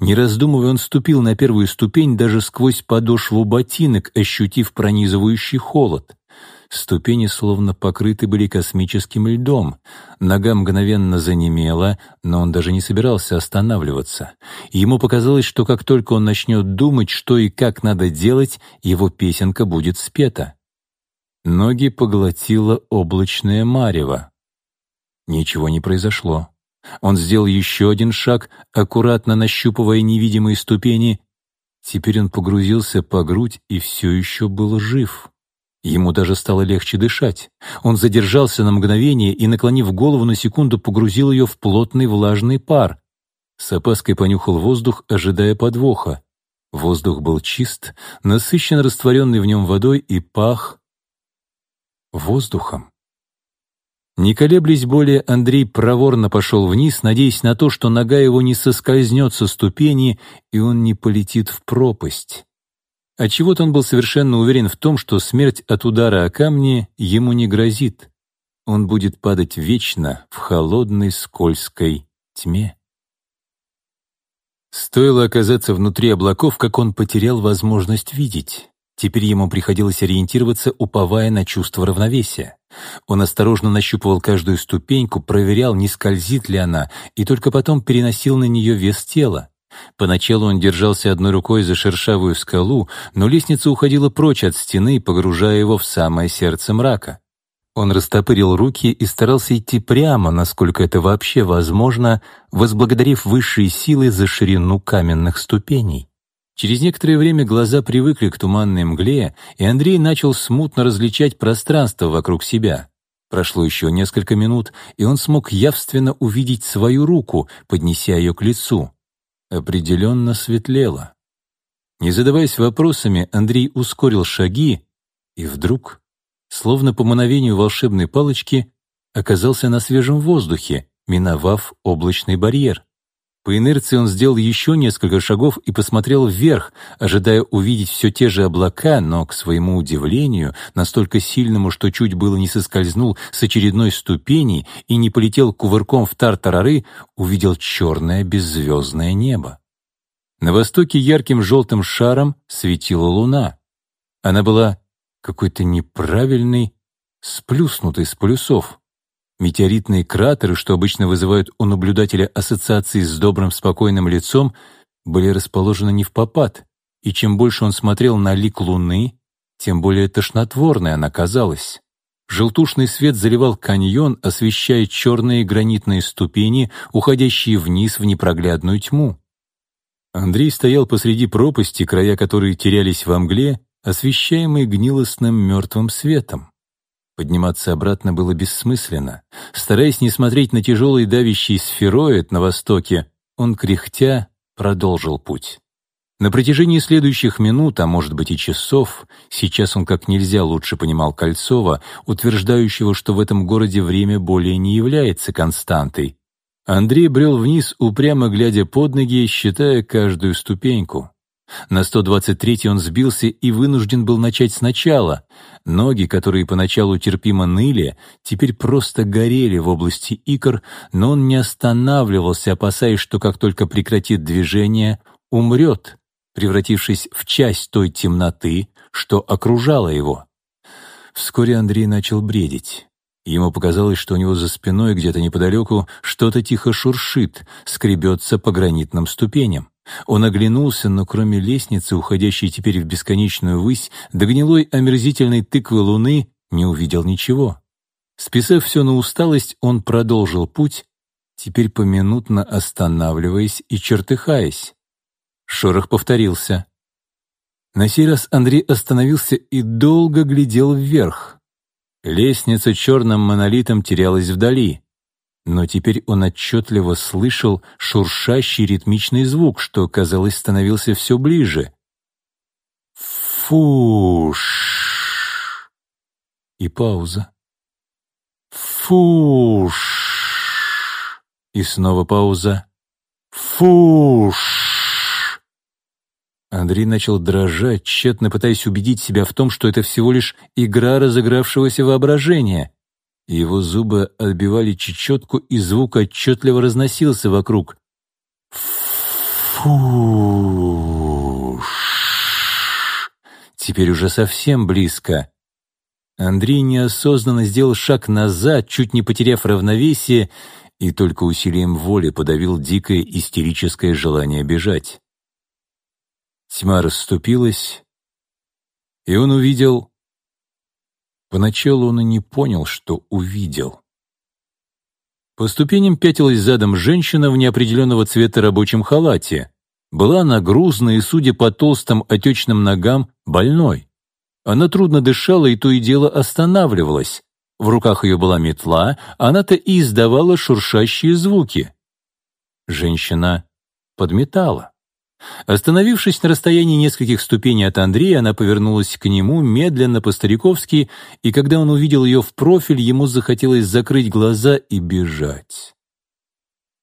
Не раздумывая, он ступил на первую ступень даже сквозь подошву ботинок, ощутив пронизывающий холод. Ступени словно покрыты были космическим льдом. Нога мгновенно занемела, но он даже не собирался останавливаться. Ему показалось, что как только он начнет думать, что и как надо делать, его песенка будет спета. Ноги поглотило облачное марево. Ничего не произошло. Он сделал еще один шаг, аккуратно нащупывая невидимые ступени. Теперь он погрузился по грудь и все еще был жив. Ему даже стало легче дышать. Он задержался на мгновение и, наклонив голову на секунду, погрузил ее в плотный влажный пар. С опаской понюхал воздух, ожидая подвоха. Воздух был чист, насыщен растворенной в нем водой и пах воздухом. Не колеблясь более, Андрей проворно пошел вниз, надеясь на то, что нога его не соскользнет со ступени, и он не полетит в пропасть. Отчего-то он был совершенно уверен в том, что смерть от удара о камни ему не грозит. Он будет падать вечно в холодной скользкой тьме. Стоило оказаться внутри облаков, как он потерял возможность видеть. Теперь ему приходилось ориентироваться, уповая на чувство равновесия. Он осторожно нащупывал каждую ступеньку, проверял, не скользит ли она, и только потом переносил на нее вес тела. Поначалу он держался одной рукой за шершавую скалу, но лестница уходила прочь от стены, погружая его в самое сердце мрака. Он растопырил руки и старался идти прямо, насколько это вообще возможно, возблагодарив высшие силы за ширину каменных ступеней. Через некоторое время глаза привыкли к туманной мгле, и Андрей начал смутно различать пространство вокруг себя. Прошло еще несколько минут, и он смог явственно увидеть свою руку, поднеся ее к лицу. Определенно светлело. Не задаваясь вопросами, Андрей ускорил шаги, и вдруг, словно по мановению волшебной палочки, оказался на свежем воздухе, миновав облачный барьер. По инерции он сделал еще несколько шагов и посмотрел вверх, ожидая увидеть все те же облака, но, к своему удивлению, настолько сильному, что чуть было не соскользнул с очередной ступени и не полетел кувырком в тартарары, увидел черное беззвездное небо. На востоке ярким желтым шаром светила луна. Она была какой-то неправильной, сплюснутой с полюсов. Метеоритные кратеры, что обычно вызывают у наблюдателя ассоциации с добрым спокойным лицом, были расположены не в попад, и чем больше он смотрел на лик луны, тем более тошнотворной она казалась. Желтушный свет заливал каньон, освещая черные гранитные ступени, уходящие вниз в непроглядную тьму. Андрей стоял посреди пропасти, края которой терялись во мгле, освещаемой гнилостным мертвым светом. Подниматься обратно было бессмысленно. Стараясь не смотреть на тяжелый давящий сфероид на востоке, он, кряхтя, продолжил путь. На протяжении следующих минут, а может быть и часов, сейчас он как нельзя лучше понимал Кольцова, утверждающего, что в этом городе время более не является константой. Андрей брел вниз, упрямо глядя под ноги, считая каждую ступеньку. На 123-й он сбился и вынужден был начать сначала. Ноги, которые поначалу терпимо ныли, теперь просто горели в области икр, но он не останавливался, опасаясь, что как только прекратит движение, умрет, превратившись в часть той темноты, что окружала его. Вскоре Андрей начал бредить. Ему показалось, что у него за спиной где-то неподалеку что-то тихо шуршит, скребется по гранитным ступеням. Он оглянулся, но кроме лестницы, уходящей теперь в бесконечную высь, до гнилой омерзительной тыквы луны не увидел ничего. Списав все на усталость, он продолжил путь, теперь поминутно останавливаясь и чертыхаясь. Шорох повторился. На сей раз Андрей остановился и долго глядел вверх. Лестница черным монолитом терялась вдали но теперь он отчетливо слышал шуршащий ритмичный звук, что, казалось, становился все ближе. Фуш! И пауза. Фуш! И снова пауза. Фуш! Андрей начал дрожать, тщетно пытаясь убедить себя в том, что это всего лишь игра разыгравшегося воображения. Его зубы отбивали чечетку, и звук отчетливо разносился вокруг. Фуш. Теперь уже совсем близко. Андрей неосознанно сделал шаг назад, чуть не потеряв равновесие, и только усилием воли подавил дикое истерическое желание бежать. Тьма расступилась, и он увидел Поначалу он и не понял, что увидел. По ступеням пятилась задом женщина в неопределенного цвета рабочем халате. Была она грузная и, судя по толстым отечным ногам, больной. Она трудно дышала и то и дело останавливалась. В руках ее была метла, она-то и издавала шуршащие звуки. Женщина подметала. Остановившись на расстоянии нескольких ступеней от Андрея, она повернулась к нему медленно по-стариковски, и когда он увидел ее в профиль, ему захотелось закрыть глаза и бежать.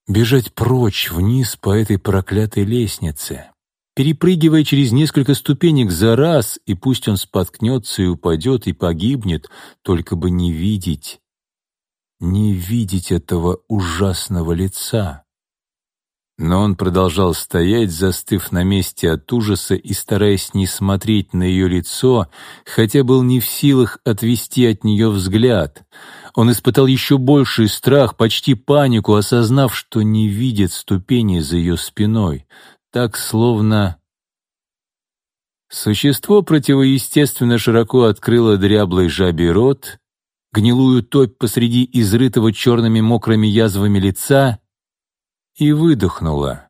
Бежать прочь, вниз по этой проклятой лестнице, перепрыгивая через несколько ступенек за раз, и пусть он споткнется и упадет, и погибнет, только бы не видеть, не видеть этого ужасного лица. Но он продолжал стоять, застыв на месте от ужаса и стараясь не смотреть на ее лицо, хотя был не в силах отвести от нее взгляд. Он испытал еще больший страх, почти панику, осознав, что не видит ступени за ее спиной. Так, словно... Существо противоестественно широко открыло дряблый жабий рот, гнилую топь посреди изрытого черными мокрыми язвами лица — и выдохнула.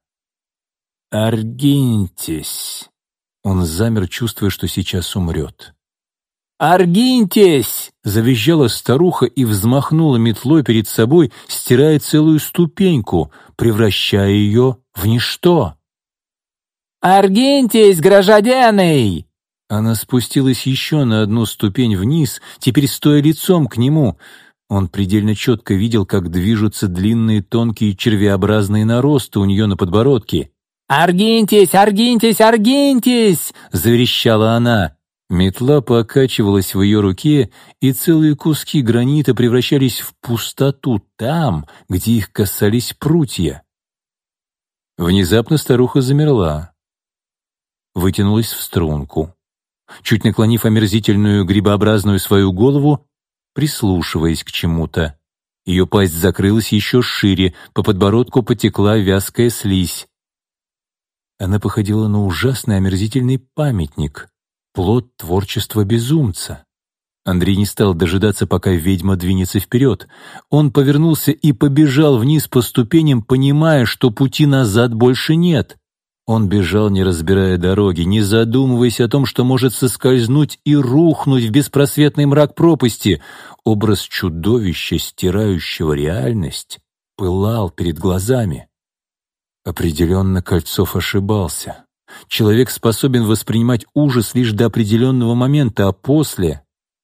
«Аргинтесь!» Он замер, чувствуя, что сейчас умрет. «Аргинтесь!» — завизжала старуха и взмахнула метлой перед собой, стирая целую ступеньку, превращая ее в ничто. «Аргинтесь, гражданей!» Она спустилась еще на одну ступень вниз, теперь стоя лицом к нему. Он предельно четко видел, как движутся длинные тонкие червеобразные наросты у нее на подбородке. «Аргиньтесь, аргиньтесь, аргиньтесь!» — заверещала она. Метла покачивалась в ее руке, и целые куски гранита превращались в пустоту там, где их касались прутья. Внезапно старуха замерла, вытянулась в струнку. Чуть наклонив омерзительную грибообразную свою голову, прислушиваясь к чему-то. Ее пасть закрылась еще шире, по подбородку потекла вязкая слизь. Она походила на ужасный омерзительный памятник, плод творчества безумца. Андрей не стал дожидаться, пока ведьма двинется вперед. Он повернулся и побежал вниз по ступеням, понимая, что пути назад больше нет. Он бежал, не разбирая дороги, не задумываясь о том, что может соскользнуть и рухнуть в беспросветный мрак пропасти. Образ чудовища, стирающего реальность, пылал перед глазами. Определенно Кольцов ошибался. Человек способен воспринимать ужас лишь до определенного момента, а после...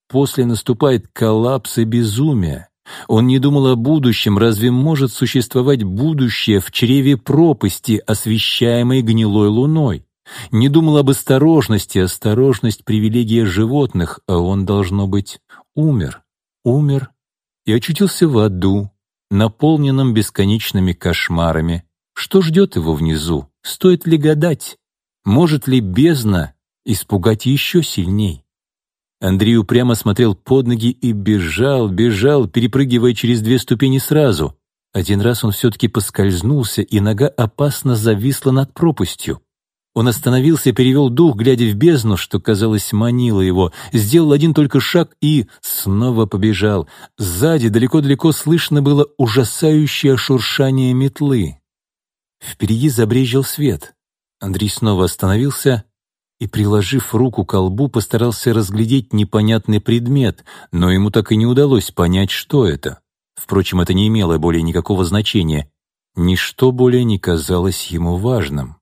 После наступает коллапс и безумие. Он не думал о будущем, разве может существовать будущее в чреве пропасти, освещаемой гнилой луной? Не думал об осторожности, осторожность — привилегия животных, а он, должно быть, умер, умер и очутился в аду, наполненном бесконечными кошмарами. Что ждет его внизу? Стоит ли гадать? Может ли бездна испугать еще сильней? Андрей упрямо смотрел под ноги и бежал, бежал, перепрыгивая через две ступени сразу. Один раз он все-таки поскользнулся, и нога опасно зависла над пропастью. Он остановился, перевел дух, глядя в бездну, что, казалось, манило его, сделал один только шаг и снова побежал. Сзади далеко-далеко слышно было ужасающее шуршание метлы. Впереди забрежил свет. Андрей снова остановился и, приложив руку к колбу, постарался разглядеть непонятный предмет, но ему так и не удалось понять, что это. Впрочем, это не имело более никакого значения. Ничто более не казалось ему важным.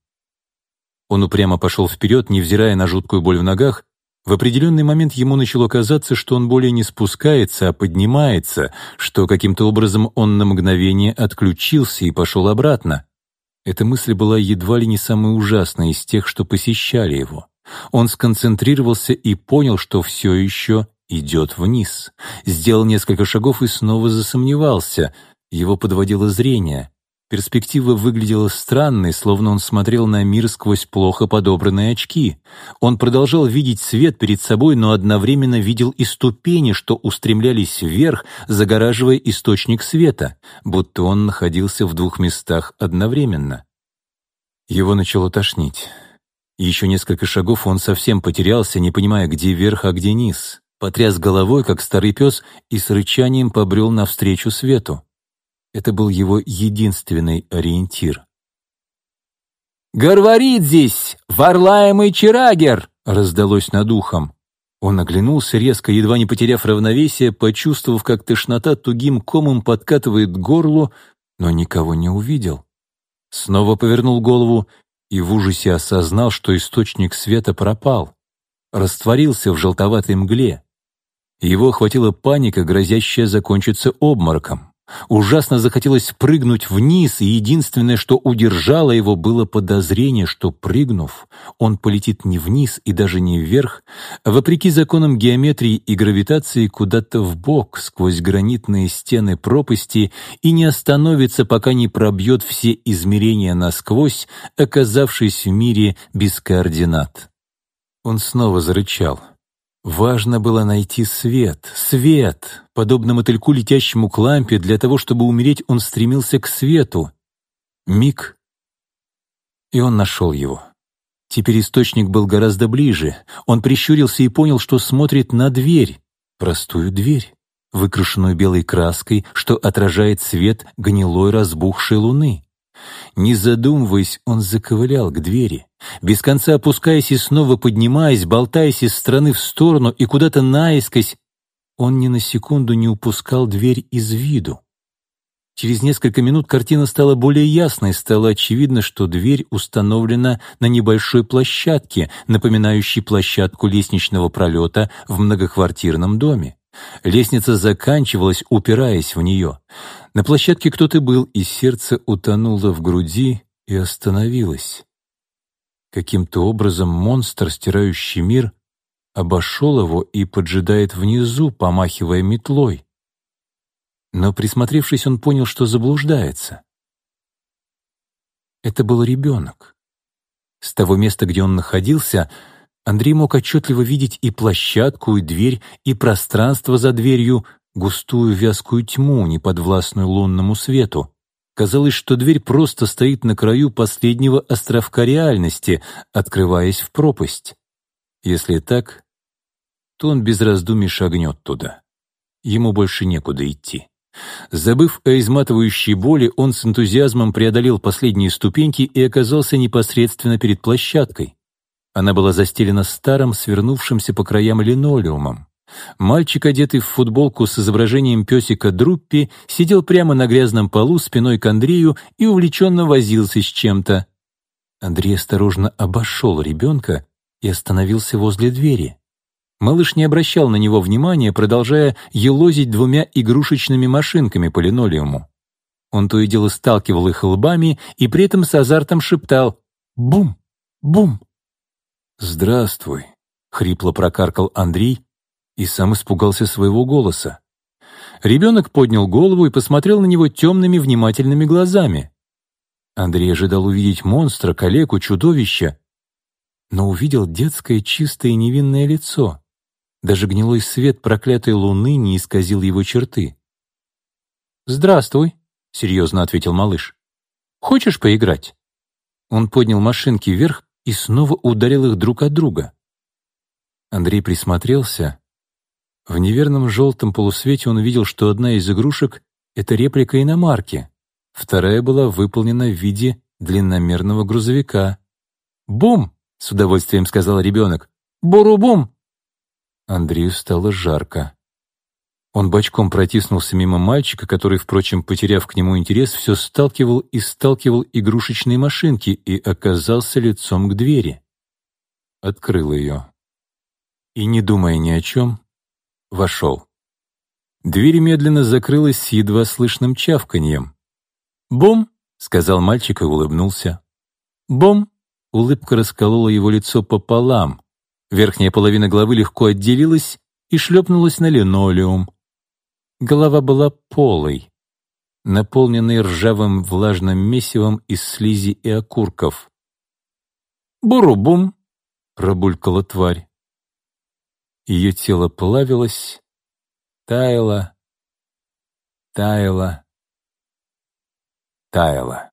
Он упрямо пошел вперед, невзирая на жуткую боль в ногах. В определенный момент ему начало казаться, что он более не спускается, а поднимается, что каким-то образом он на мгновение отключился и пошел обратно. Эта мысль была едва ли не самой ужасной из тех, что посещали его. Он сконцентрировался и понял, что все еще идет вниз. Сделал несколько шагов и снова засомневался. Его подводило зрение. Перспектива выглядела странной, словно он смотрел на мир сквозь плохо подобранные очки. Он продолжал видеть свет перед собой, но одновременно видел и ступени, что устремлялись вверх, загораживая источник света, будто он находился в двух местах одновременно. Его начало тошнить. Еще несколько шагов он совсем потерялся, не понимая, где верх, а где низ. Потряс головой, как старый пес, и с рычанием побрел навстречу свету. Это был его единственный ориентир. «Горворит здесь! Варлаемый Чирагер!» раздалось над ухом. Он оглянулся, резко, едва не потеряв равновесие, почувствовав, как тошнота тугим комом подкатывает к горлу, но никого не увидел. Снова повернул голову и в ужасе осознал, что источник света пропал, растворился в желтоватой мгле. Его охватила паника, грозящая закончиться обмороком. Ужасно захотелось прыгнуть вниз, и единственное, что удержало его, было подозрение, что, прыгнув, он полетит не вниз и даже не вверх, а вопреки законам геометрии и гравитации куда-то в бок сквозь гранитные стены пропасти и не остановится, пока не пробьет все измерения насквозь, оказавшись в мире без координат. Он снова зарычал. Важно было найти свет, свет. Подобно мотыльку, летящему к лампе, для того, чтобы умереть, он стремился к свету. Миг, и он нашел его. Теперь источник был гораздо ближе. Он прищурился и понял, что смотрит на дверь, простую дверь, выкрашенную белой краской, что отражает свет гнилой разбухшей луны. Не задумываясь, он заковылял к двери, без конца опускаясь и снова поднимаясь, болтаясь из стороны в сторону и куда-то наискось, он ни на секунду не упускал дверь из виду. Через несколько минут картина стала более ясной, стало очевидно, что дверь установлена на небольшой площадке, напоминающей площадку лестничного пролета в многоквартирном доме. Лестница заканчивалась, упираясь в нее. На площадке кто-то был, и сердце утонуло в груди и остановилось. Каким-то образом монстр, стирающий мир, обошел его и поджидает внизу, помахивая метлой. Но, присмотревшись, он понял, что заблуждается. Это был ребенок. С того места, где он находился, Андрей мог отчетливо видеть и площадку, и дверь, и пространство за дверью, густую вязкую тьму, неподвластную лунному свету. Казалось, что дверь просто стоит на краю последнего островка реальности, открываясь в пропасть. Если так, то он без раздумий шагнет туда. Ему больше некуда идти. Забыв о изматывающей боли, он с энтузиазмом преодолел последние ступеньки и оказался непосредственно перед площадкой. Она была застелена старым, свернувшимся по краям линолеумом. Мальчик, одетый в футболку с изображением песика Друппи, сидел прямо на грязном полу спиной к Андрею и увлеченно возился с чем-то. Андрей осторожно обошел ребенка и остановился возле двери. Малыш не обращал на него внимания, продолжая елозить двумя игрушечными машинками по линолеуму. Он то и дело сталкивал их лбами и при этом с азартом шептал «Бум! Бум!». «Здравствуй!» — хрипло прокаркал Андрей и сам испугался своего голоса. Ребенок поднял голову и посмотрел на него темными внимательными глазами. Андрей ожидал увидеть монстра, калеку, чудовища, но увидел детское чистое невинное лицо. Даже гнилой свет проклятой луны не исказил его черты. «Здравствуй», — серьезно ответил малыш. «Хочешь поиграть?» Он поднял машинки вверх и снова ударил их друг от друга. Андрей присмотрелся. В неверном желтом полусвете он увидел, что одна из игрушек — это реплика иномарки, вторая была выполнена в виде длинномерного грузовика. «Бум!» — с удовольствием сказал ребенок. «Буру-бум!» Андрею стало жарко. Он бочком протиснулся мимо мальчика, который, впрочем, потеряв к нему интерес, все сталкивал и сталкивал игрушечные машинки и оказался лицом к двери. Открыл ее. И, не думая ни о чем, вошел. Дверь медленно закрылась с едва слышным чавканьем. «Бум!» — сказал мальчик и улыбнулся. «Бум!» — улыбка расколола его лицо пополам. Верхняя половина головы легко отделилась и шлепнулась на линолеум. Голова была полой, наполненной ржавым влажным месивом из слизи и окурков. «Буру-бум!» — пробулькала тварь. Ее тело плавилось, таяло, таяло, таяло.